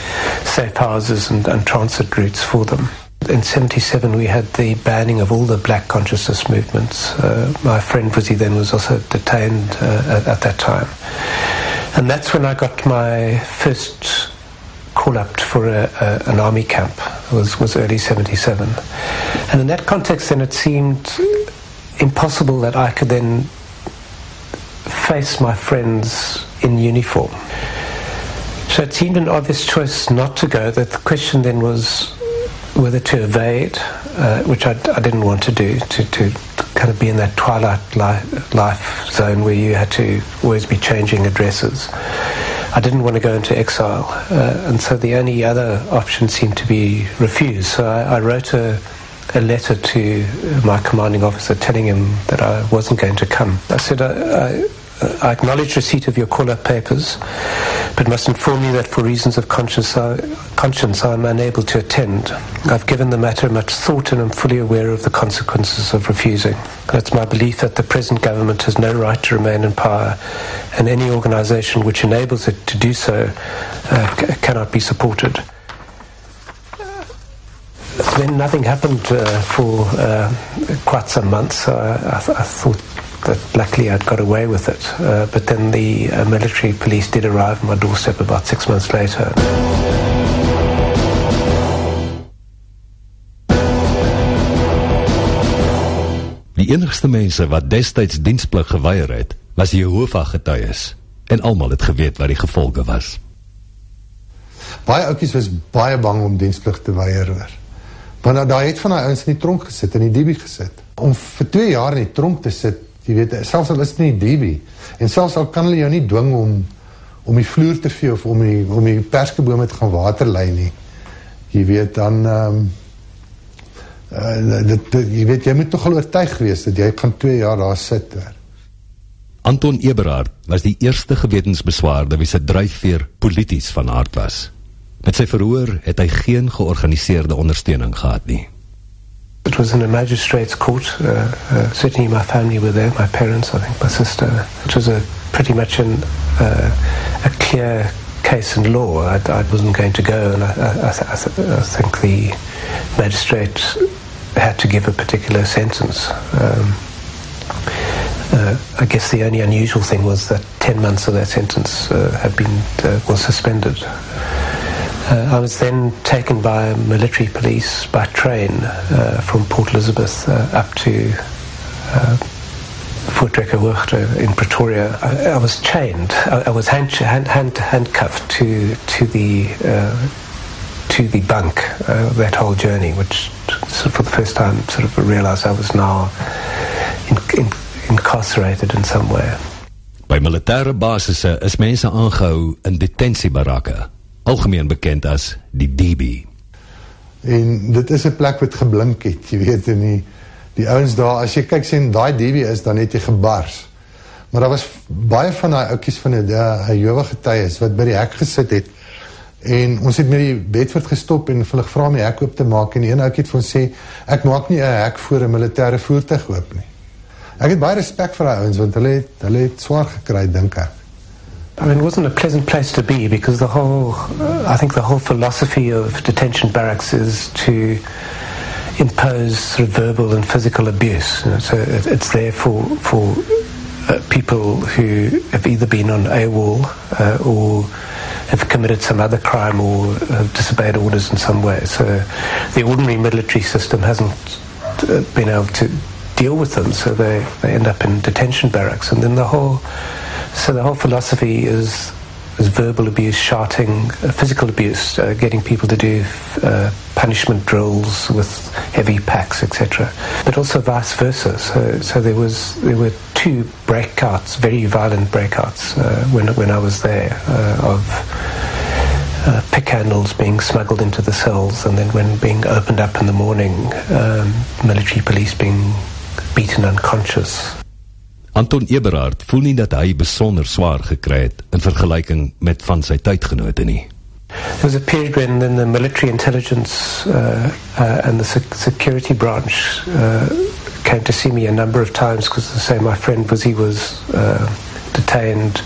safe houses and, and transit routes for them in 77 we had the banning of all the black consciousness movements. Uh, my friend Brizzy then was also detained uh, at, at, that time. And that's when I got my first call up for a, a, an army camp. It was, was early 77. And in that context then it seemed impossible that I could then face my friends in uniform. So it seemed an obvious choice not to go. That the question then was whether to evade, uh, which I, I, didn't want to do, to, to kind of be in that twilight life, life, zone where you had to always be changing addresses. I didn't want to go into exile, uh, and so the only other option seemed to be refuse. So I, I wrote a, a, letter to my commanding officer telling him that I wasn't going to come. I said, I, I acknowledge receipt of your call-up papers, but must inform you that for reasons of conscience, I, conscience I am unable to attend. I've given the matter much thought and am fully aware of the consequences of refusing. It's my belief that the present government has no right to remain in power, and any organisation which enables it to do so uh, c- cannot be supported. Then nothing happened uh, for uh, quite some months. So I, I, th- I thought that luckily I'd got away with it. Uh, but then the uh, military police did arrive on my doorstep about six months later. Die enigste mense wat destyds diensplig geweier het, was Jehovah getuies en almal het geweet wat die gevolge was. Baie oukies was baie bang om diensplig te weier hoor. Want daar het van daai ouens in die tronk gesit en in die diebie gesit. Om vir 2 jaar in die tronk te sit jy weet, selfs al is het nie DB, en selfs al kan hulle jou nie dwing om, om die vloer te vee, of om die, om die perskebome te gaan waterlei nie, jy weet, dan, um, uh, dit, dit, jy weet, jy moet toch al oortuig wees, dat jy gaan twee jaar daar sit, hoor. Anton Eberhard was die eerste gewetensbeswaarde wie sy drijfveer polities van aard was. Met sy verhoor het hy geen georganiseerde ondersteuning gehad nie. It was in a magistrate's court. Uh, uh, certainly, my family were there. My parents, I think, my sister. It was a pretty much an, uh, a clear case in law. I, I, wasn't going to go, and I, I, I, think the magistrate had to give a particular sentence. Um, uh, I guess the only unusual thing was that 10 months of that sentence uh, had been uh, was suspended. Uh, I was then taken by military police by train uh, from Port Elizabeth uh, up to uh, Drekkerhoogte in Pretoria. I, I, was chained. I, I was hand, hand, hand, handcuffed to to the uh, to the bunk uh, that whole journey, which sort of for the first time sort of realised I was now in, in, incarcerated in some way. By militêre basisse is mense aangehou in detentiebarakke algemeen bekend as die DB. En dit is 'n plek wat geblink het, jy weet in die die ouens daar as jy kyk sien daai DB is dan net jy gebars. Maar daar was baie van daai oudjies van 'n Jehovah getuies wat by die hek gesit het. En ons het met die Bedford gestop en hulle gevra om die hek oop te maak en die een ouetjie het vir ons sê ek maak nie 'n hek voor 'n militêre voertuig oop nie. Ek het baie respek vir daai ouens want hulle het hulle het swaar gekry dink ek. I mean, it wasn't a pleasant place to be because the whole, I think the whole philosophy of detention barracks is to impose sort of verbal and physical abuse. You know, so it, it's there for, for uh, people who have either been on AWOL uh, or have committed some other crime or have disobeyed orders in some way. So the ordinary military system hasn't uh, been able to deal with them, so they, they end up in detention barracks. And then the whole So the whole philosophy is is verbal abuse, shouting, uh, physical abuse, uh, getting people to do uh, punishment drills with heavy packs, etc. But also vice versa. So, so there was there were two breakouts, very violent breakouts uh, when when I was there uh, of. Uh, pick handles being smuggled into the cells, and then when being opened up in the morning, um, military police being beaten unconscious. Anton Eberhard voel nie dat hy besonder zwaar gekry het in vergelijking met van sy tydgenote nie. There was a period when then the military intelligence uh, uh, and the sec security branch uh, came to see me a number of times because, say, my friend was he was uh, detained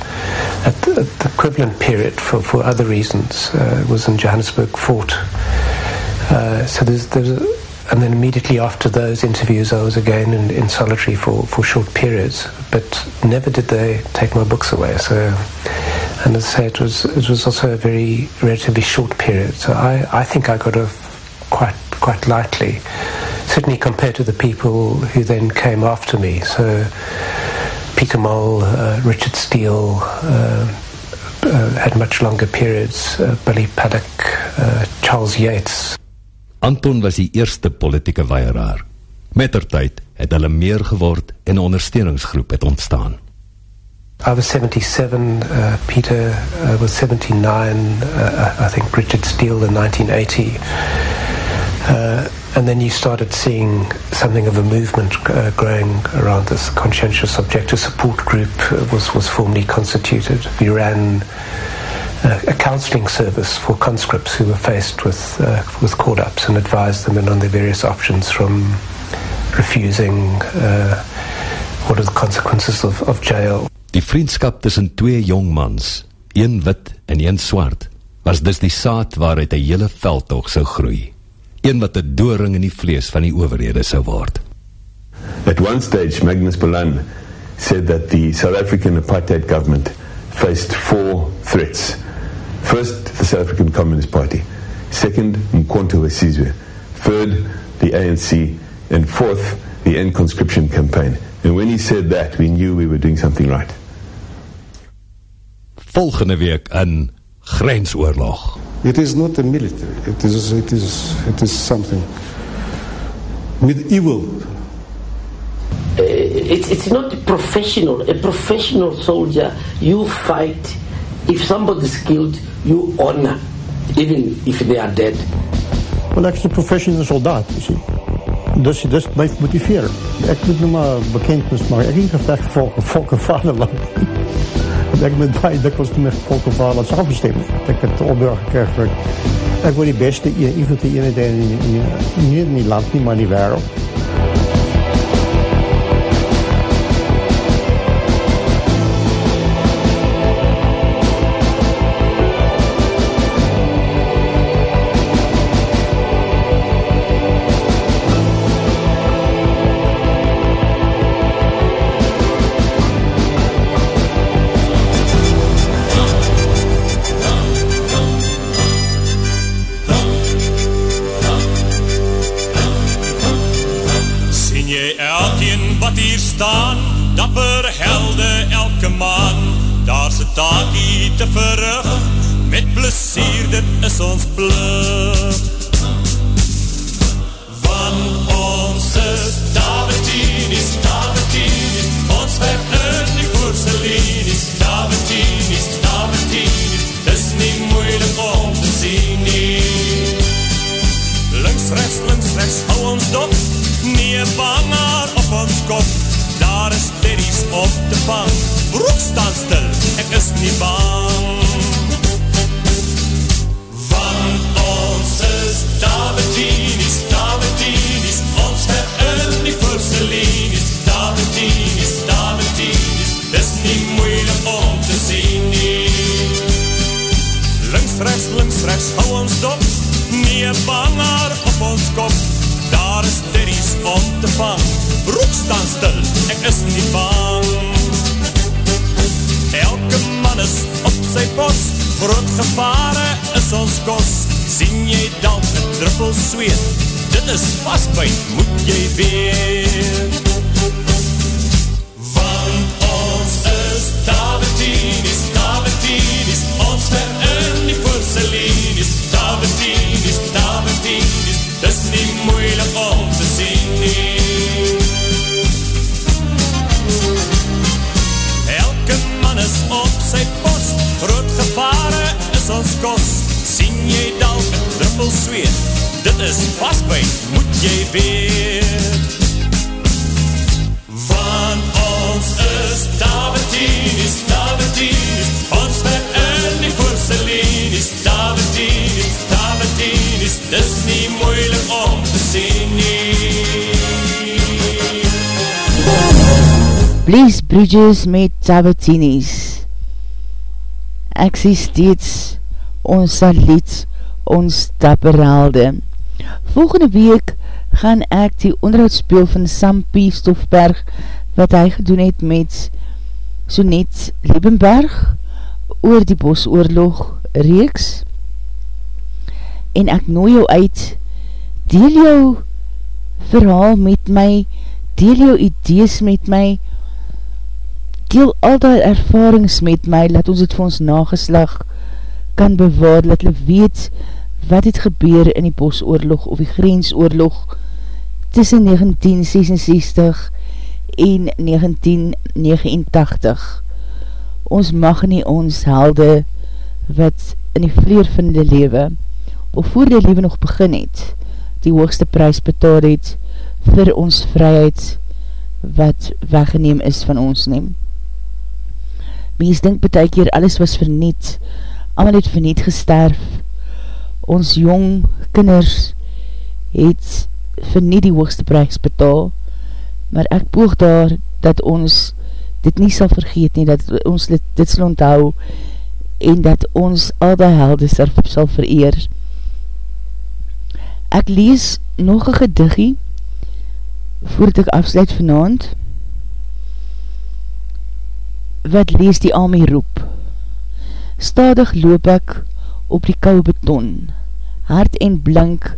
at the, at the equivalent period for, for other reasons. Uh, was in Johannesburg fort. Uh, so there's, there's a, and then immediately after those interviews, I was again in, in solitary for, for short periods. But never did they take my books away. So, and as I say, it was it was also a very relatively short period. So I, I think I got off quite quite lightly, certainly compared to the people who then came after me. So Peter Moll, uh, Richard Steele. Uh, uh, had much longer periods. Uh, Billy Paddock, uh, Charles Yates. Anton was die eerste politieke weieraar. Mettertyd het hulle meer geword en 'n ondersteuningsgroep het ontstaan. I was 77, uh, Peter uh, was 79, uh, I think Richard Steele in 1980. Uh, and then you started seeing something of a movement uh, growing around this conscientious objective support group was, was formally constituted. We ran a counselling service for conscripts who were faced with uh, with call-ups and advised them on their various options from refusing uh, what are the consequences of, of jail. Die vriendskap tussen twee jong mans, een wit en een swart, was dus die saad waaruit 'n hele veldtog sou groei. Een wat 'n doring in die vlees van die owerhede sou word. At one stage Magnus Balan said that the South African apartheid government faced four threats First, the South African Communist Party. Second, Mkhonto Wesizwe. Third, the ANC. And fourth, the end conscription campaign. And when he said that, we knew we were doing something right. Volgende week in Grensoorlog. It is not a military. It is, it is, it is something medieval. Uh, it's, it's not professional. A professional soldier, you fight if somebody is killed, you honor, even if they are dead. Wel, ek is een professionele soldaat, you see. Dus, dus blijft motiveren. Ik moet nog maar bekend maken. Ik heb gevecht voor volk en vaderland. ik ben bij dikwijls met volk en vaderland. Dat ik het opburger kreeg. Ik word die beste, ik wil die ene in, in, in, niet in die land, niet maar in die is ons pluk. Van ons is Davidinis, Davidinis, ons verkleurt die Porselinis, Davidinis, Davidinis, is nie moeilik om te sien nie. Links, rechts, links, rechts, hou ons dop, nie banger op ons kop, daar is lerries op te vang, broek staan stil, ek is nie bang. Davidinis, Davidinis, ons vir in die voorste linies. Davidinis, Davidinis, dis nie moeilik om te sien nie. Links, rechts, links, rechts, hou ons dop, nie banger op ons kop. Daar is terries om te vang, broek staan stil, ek is nie bang. Elke man is op sy post, groot gevare is ons kost. Sien jy dalk een druppel zweet, dit is vastbuit, moet jy weet. Want ons is Tavertinies, Tavertinies, ons verin die porselinies, Tavertinies, Tavertinies, dis nie moeilik om te sien nie. Elke man is op sy post, groot gevare is ons kost, druppel zweet, dit is vastbijn, moet jy weet. Van ons is Davidinis, Davidinis, ons ver in die voorse linies, Davidinis, Davidinis, dis nie moeilik om te sien nie. Blies Bridges met Sabatinis. Ek sê steeds ons saliet, ons dapperhelde. Volgende week gaan ek die onderhoud speel van Sampie Stofberg wat hy gedoen het met Sonet Liebenberg oor die bosoorlog reeks en ek nooi jou uit deel jou verhaal met my deel jou idees met my deel al die ervarings met my laat ons het vir ons nageslag kan bewaar, laat hulle weet wat het gebeur in die bosoorlog of die grensoorlog tussen 1966 en 1989. Ons mag nie ons helde wat in die vleer van die lewe of voor die lewe nog begin het, die hoogste prijs betaal het vir ons vryheid wat weggeneem is van ons neem. Mens denk betek hier alles was verniet, allemaal het verniet gesterf, ons jong kinders het vir nie die hoogste prijs betaal, maar ek poog daar dat ons dit nie sal vergeet nie, dat ons dit, dit sal onthou en dat ons al die helde sal vereer. Ek lees nog een gediggie voordat ek afsluit vanavond wat lees die Ami roep. Stadig loop ek op die kouwe beton, hard en blink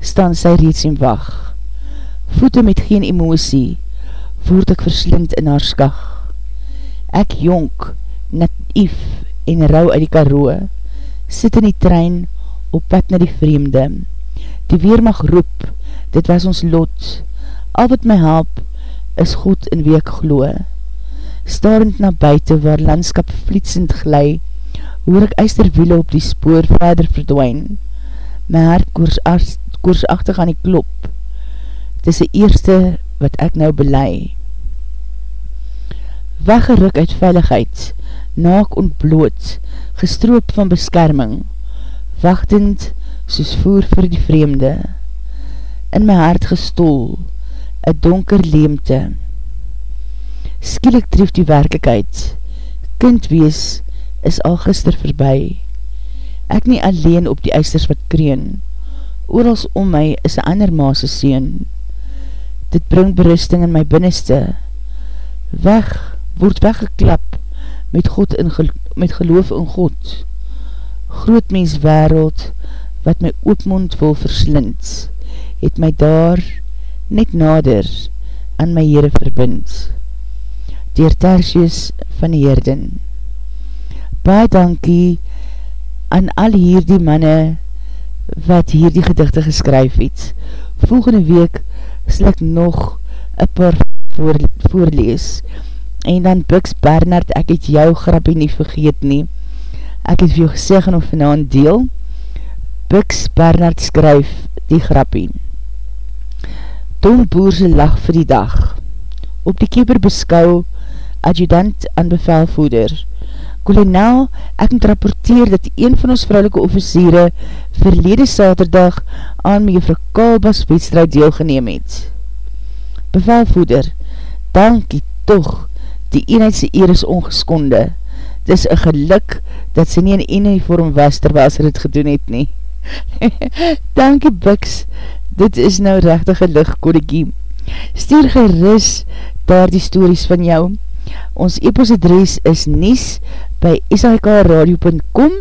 staan sy reeds en wag. Voete met geen emosie, voert ek verslind in haar skag. Ek jonk, natief en rauw uit die karoe, sit in die trein op pad na die vreemde. Die weer mag roep, dit was ons lot. Al wat my help, is God in week gloe. Starend na buiten waar landskap vlietsend glij, hoor ek eisterwiele op die spoor verder verdwijn. My hart koers koersachtig aan die klop. Het is die eerste wat ek nou belei. Weggeruk uit veiligheid, naak ontbloot, gestroop van beskerming, wachtend soos voer vir die vreemde. In my hart gestol, een donker leemte. Skielik tref die werkelijkheid, kind wees is al gister verby. Ek nie alleen op die eisters wat kreen, oorals om my is een ander maase sien. Dit bring berusting in my binneste. Weg, word weggeklap met God in gel met geloof in God. Groot mens wereld, wat my oopmond wil verslind, het my daar net nader aan my Heere verbind. Dier Tertius van Heerden. Baie dankie aan al hierdie manne wat hier die gedichte geskryf het. Volgende week sal ek nog een paar voor, voorlees. En dan Bux Bernard, ek het jou grappie nie vergeet nie. Ek het vir jou gesê gaan of vanavond deel. Bux Bernard skryf die grappie. Tom Boerse lag vir die dag. Op die keper beskou, adjudant aan bevelvoeder. Kolonel, ek moet rapporteer dat een van ons vrouwelike officiere verlede saterdag aan my juffrou Kalbas wedstrijd deelgeneem het. Bevelvoeder, dankie toch, die eenheidse eer is ongeskonde. Het is een geluk dat sy nie in een uniform was terwijl sy dit gedoen het nie. dankie Bix, dit is nou rechtige licht, kollegie. Stuur geris daar die stories van jou. Ons e-postadres is nies by shikradio.com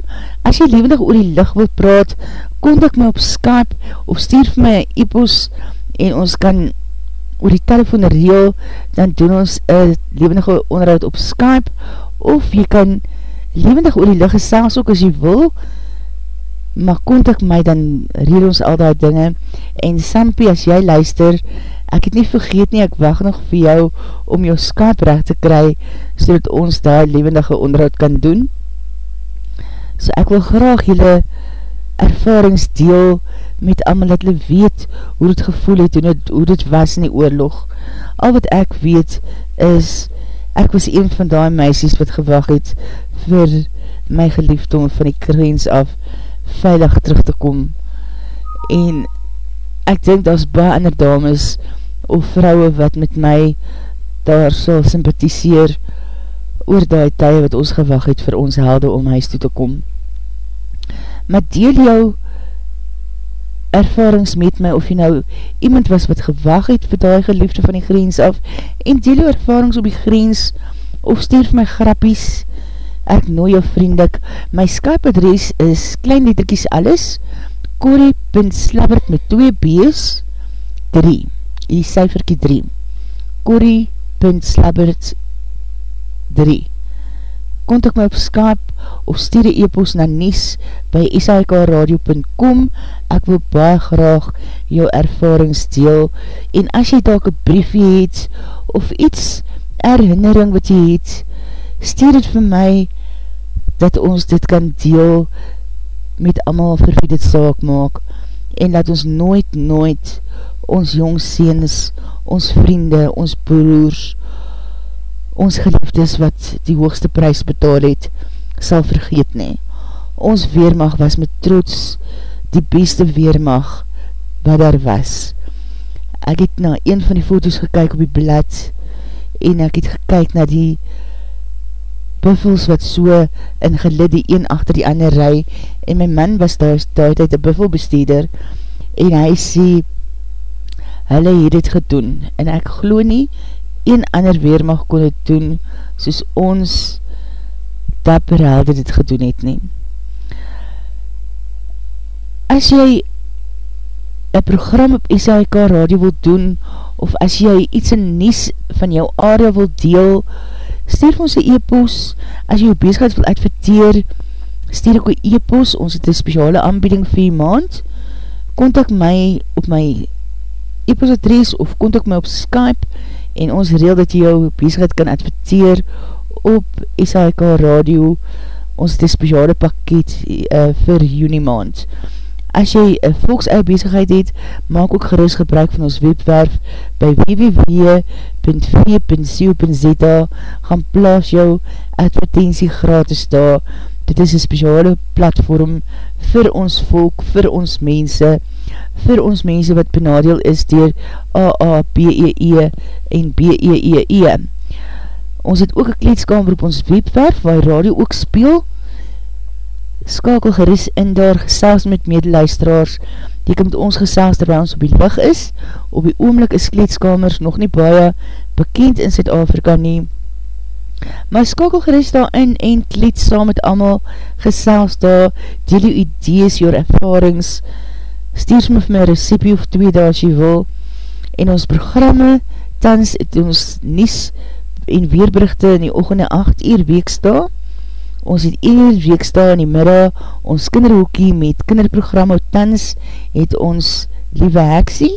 As jy levendig oor die licht wil praat, kontak my op Skype of stuur vir my e-post en ons kan oor die telefoon reel, dan doen ons een levendige onderhoud op Skype, of jy kan levendig oor die licht gesels ook as jy wil, maar kontak my, dan reel ons al die dinge, en Sampie, as jy luister, ek het nie vergeet nie, ek wacht nog vir jou, om jou Skype recht te kry, so dat ons daar levendige onderhoud kan doen, so ek wil graag jylle ervarings deel, met allemaal dat hulle weet hoe het gevoel het en het, hoe dit was in die oorlog. Al wat ek weet is, ek was een van die meisies wat gewacht het vir my geliefde om van die krens af veilig terug te kom. En ek denk dat is baie ander dames of vrouwe wat met my daar sal sympathiseer oor die tye wat ons gewacht het vir ons helde om huis toe te kom. Maar deel jou ervarings met my, of jy nou iemand was wat gewag het vir die geliefde van die grens af, en deel jou ervarings op die grens, of stuur my grappies, ek nooi jou vriendelik, my Skype adres is klein letterkies alles, corrie.slabbert met 2 b's, 3, die cijferkie 3, corrie.slabbert 3, kontak my op Skype, of stuur die e-post na nies by sikradio.com ek wil baie graag jou ervarings deel. En as jy dalk een briefje het of iets herinnering wat jy het stuur het vir my dat ons dit kan deel met amal vir wie dit saak maak. En dat ons nooit nooit ons jong seens ons vriende, ons broers ons geliefdes wat die hoogste prijs betaal het sal vergeet nie. Ons weermag was met trots die beste weermag wat daar was. Ek het na een van die foto's gekyk op die blad en ek het gekyk na die buffels wat so in gelid die een achter die ander rij en my man was daar uit een buffelbesteder en hy sê hulle het het gedoen. En ek glo nie een ander weermag kon het doen soos ons dapper helde dit gedoen het nie. As jy een program op SAIK radio wil doen, of as jy iets in nies van jou area wil deel, stuur ons een e-post, as jy jou bezigheid wil adverteer, stuur ek een e-post, ons het een speciale aanbieding vir maand, kontak my op my e-post adres, of kontak my op Skype, en ons reel dat jy jou bezigheid kan adverteer, op SHK Radio ons die speciale pakket uh, vir juni maand. As jy een volkseie bezigheid het, maak ook gerust gebruik van ons webwerf by www.v.co.za gaan plaas jou advertentie gratis daar. Dit is een speciale platform vir ons volk, vir ons mense, vir ons mense wat benadeel is dier AABEE e en BEEE. -E. Ons het ook een kleedskamer op ons webwerf waar radio ook speel. Skakel geris in daar gesels met medeluisteraars. Die kom met ons gesels terwijl ons op die lig is. Op die oomlik is kleedskamers nog nie baie bekend in Zuid-Afrika nie. Maar skakel geris daar in en kleed saam met amal gesels daar. Deel jou idees, jou ervarings. Stuur my vir my recepie of twee daar as jy wil. En ons programme, tans het ons nies en weerberichte in die ochende 8 uur weeksta. Ons het 1 uur weeksta in die middag, ons kinderhoekie met kinderprogram tans het ons Liewe Heksie.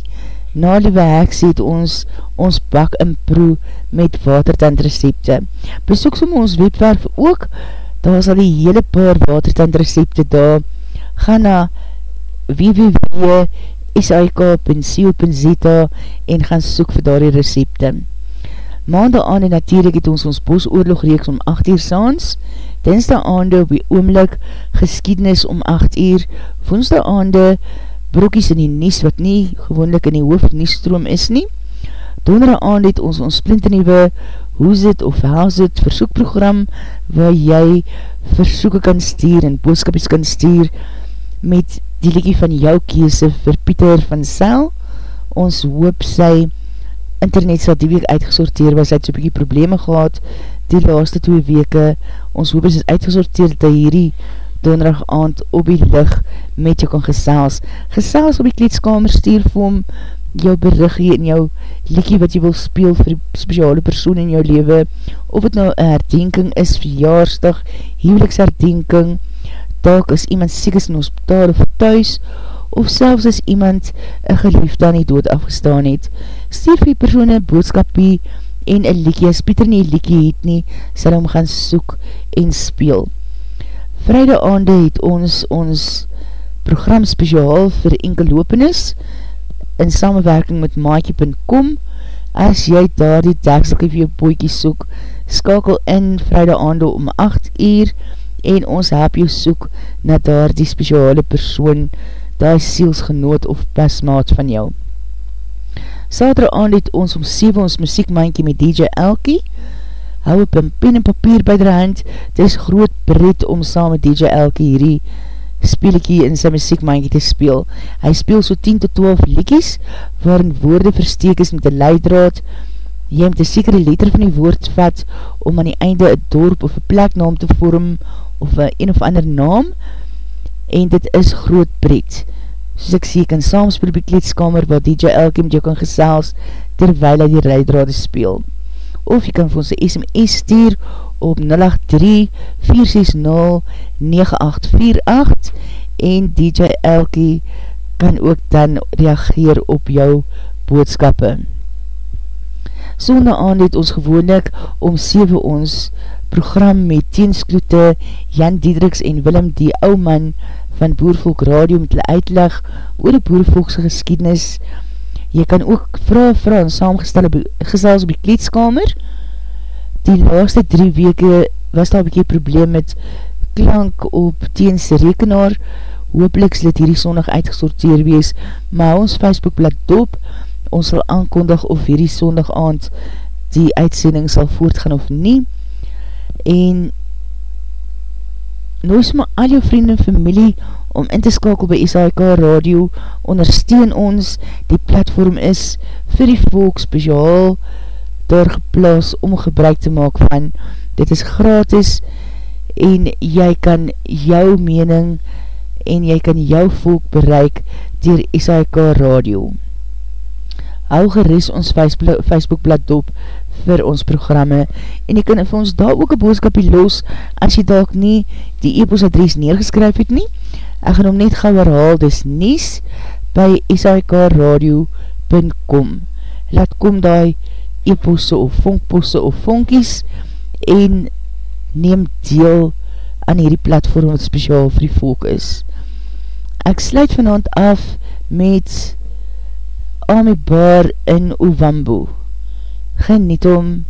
Na Liewe Heksie het ons ons bak en proe met watertand recepte. Besoek som ons webwerf ook, daar is al die hele paar watertand recepte daar. Ga na www.sik.co.za en gaan soek vir daar die recepte. Maandag aan en natuurlijk het ons ons bosoorlog reeks om 8 uur saans, dinsdag aande op die oomlik geskiednis om 8 uur, woensdag aande broekies in die nies wat nie gewoonlik in die hoofdniestroom is nie, donderdag aande het ons ons splinternieuwe Hoes het of Haas het versoekprogram waar jy versoeken kan stuur en booskapies kan stuur met die liekie van jou kiese vir Pieter van Sel, ons hoop sy internet sal die week uitgesorteer was, het so bykie probleme gehad die laaste twee weke, ons hoop is uitgesorteer dat hierdie donderdag aand op die lig met jou kan gesels. Gesels op die kleedskamer stuur vir hom jou berig hier in jou liekie wat jy wil speel vir die speciale persoon in jou leven, of het nou een herdenking is, verjaarsdag, huweliksherdenking, taak as iemand siek is in hospitaal of thuis, of selfs as iemand een geliefde aan die dood afgestaan het, stuur vir die persoon een boodskapie en een liekie, as Pieter nie liekie het nie, sal hom gaan soek en speel. Vrijde aande het ons ons program speciaal vir enkel lopenis, in samenwerking met Maakie.com as jy daar die tekselkie vir jou boekie soek, skakel in vrijde aande om 8 uur en ons help jou soek na daar die speciale persoon, die sielsgenoot of pasmaat van jou. Sater aand het ons om 7 ons muziekmankie met DJ Elkie, hou op een pen en papier by die hand, het is groot bret om saam met DJ Elkie hierdie speelikie in sy muziekmankie te speel. Hy speel so 10 tot 12 liekies, waarin woorde versteek is met een leidraad. Jy moet een sekere letter van die woord vat, om aan die einde een dorp of een pleknaam te vorm, of een, een of ander naam, en dit is groot breed. Soos ek sê, kan saamspeel die kleedskamer, waar DJ Elke met jou kan gesels, terwijl hy die leidraad speel. Of jy kan vir ons een SMS stuur, op 083-460-9848 en DJ Elkie kan ook dan reageer op jou boodskappe. Sonde aan het ons gewoonlik om 7 ons program met teenskloete Jan Diedriks en Willem die ouman van Boervolk Radio met hulle uitleg oor die Boervolkse geskiednis. Jy kan ook vraag en saamgestel gesels op die kleedskamer 083-460-9848 die laatste drie weke was daar bykie probleem met klank op teense rekenaar, hoopelik sal het hierdie sondag uitgesorteer wees, maar ons Facebookblad dop, ons sal aankondig of hierdie sondag aand die uitsending sal voortgaan of nie, en nou is maar al jou vriend en familie om in te skakel by SAIK Radio, ondersteun ons, die platform is vir die volk speciaal, daar geplaas om gebruik te maak van, dit is gratis en jy kan jou mening en jy kan jou volk bereik dier SIK Radio. Hou geris ons Facebookblad op vir ons programme en jy kan vir ons daar ook een boodskapie los as jy dalk nie die e-post adres neergeskryf het nie. Ek gaan hom net gauw herhaal, dis nies by sikradio.com Laat kom die e-posse of vonkposse of vonkies en neem deel aan hierdie platform wat speciaal vir die volk is. Ek sluit vanavond af met Ami Bar in Ovambo. Geniet om,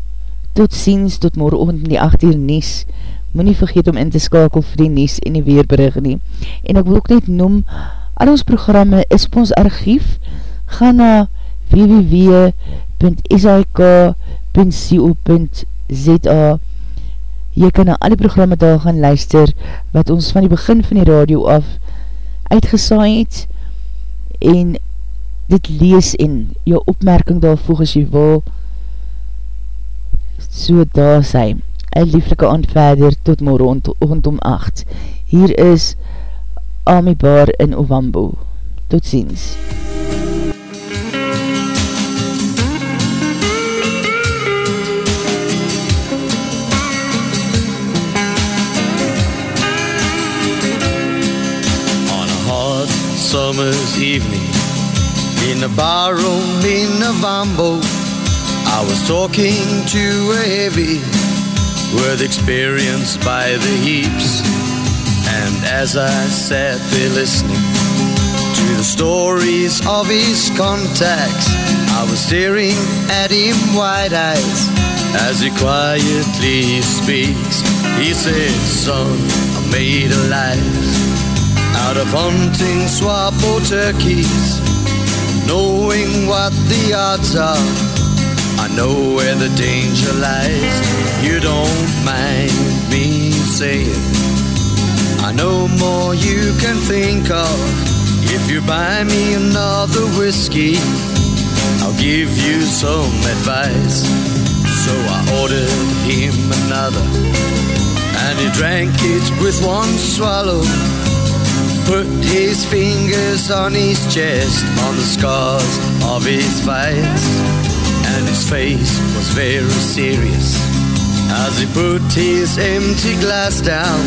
tot ziens, tot morgen in die 8 uur nies. Moet nie vergeet om in te skakel vir die nies en die weerberig nie. En ek wil ook net noem, al ons programme is op ons archief, ga na www.sik.co.za Jy kan na alle programme daar gaan luister wat ons van die begin van die radio af uitgesaai het en dit lees en jou opmerking daar voeg as jy wil so daar sy een lieflike aand verder tot morgen rondom 8 hier is Ami Bar in Ovambo tot ziens summer's evening in a barroom in Novambo. I was talking to a heavy with experience by the heaps. And as I sat there listening to the stories of his contacts, I was staring at him wide eyes as he quietly speaks. He said, Son, I made a life out of hunting swap or turkeys, knowing what the odds are. I know where the danger lies. You don't mind me saying, I know more you can think of. If you buy me another whiskey, I'll give you some advice. So I ordered him another, and he drank it with one swallow put his fingers on his chest, on the scars of his fights. And his face was very serious as he put his empty glass down.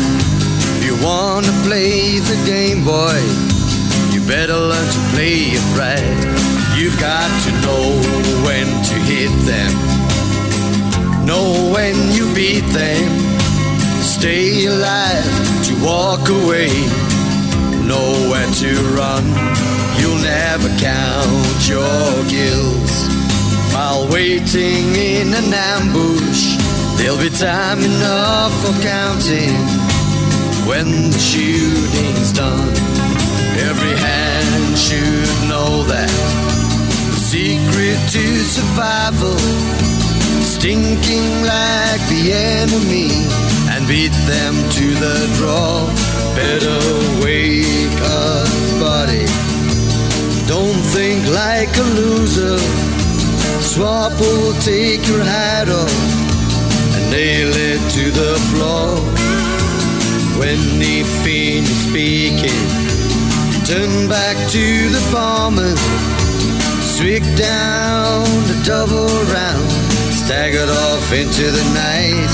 If you wanna play the game, boy, you better learn to play it right. You've got to know when to hit them, know when you beat them, stay alive to walk away, know where to run. You'll never count your kills while waiting in an ambush. There'll be time enough for counting when the shooting's done. Every hand should know that the secret to survival, stinking like the enemy, and beat them to the draw. Better wake up, buddy. Don't think like a loser. Swap will take your hat off and nail it to the floor. When he finished speaking, turn back to the farmer, swig down the double round, staggered off into the night,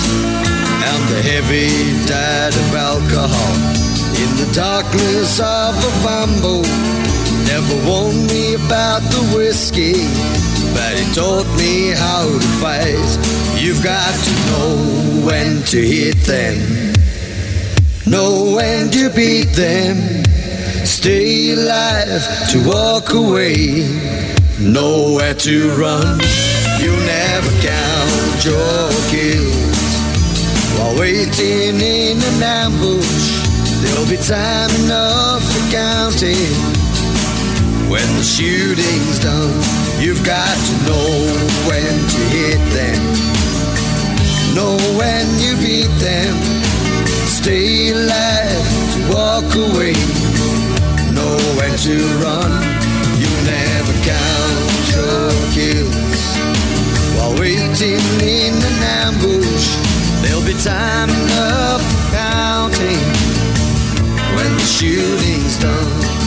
and the heavy died of alcohol in the darkness of a bamboo. Never warned me about the whiskey, but he taught me how to fight. You've got to know when to hit them, know when to beat them, stay alive to walk away, nowhere to run. You never count your kills while waiting in an ambush. There'll be time enough for counting when the shooting's done. You've got to know when to hit them, know when you beat them. Stay alive to walk away, know when to run. You never count your kills while waiting in an ambush. There'll be time enough for counting when the shooting's done.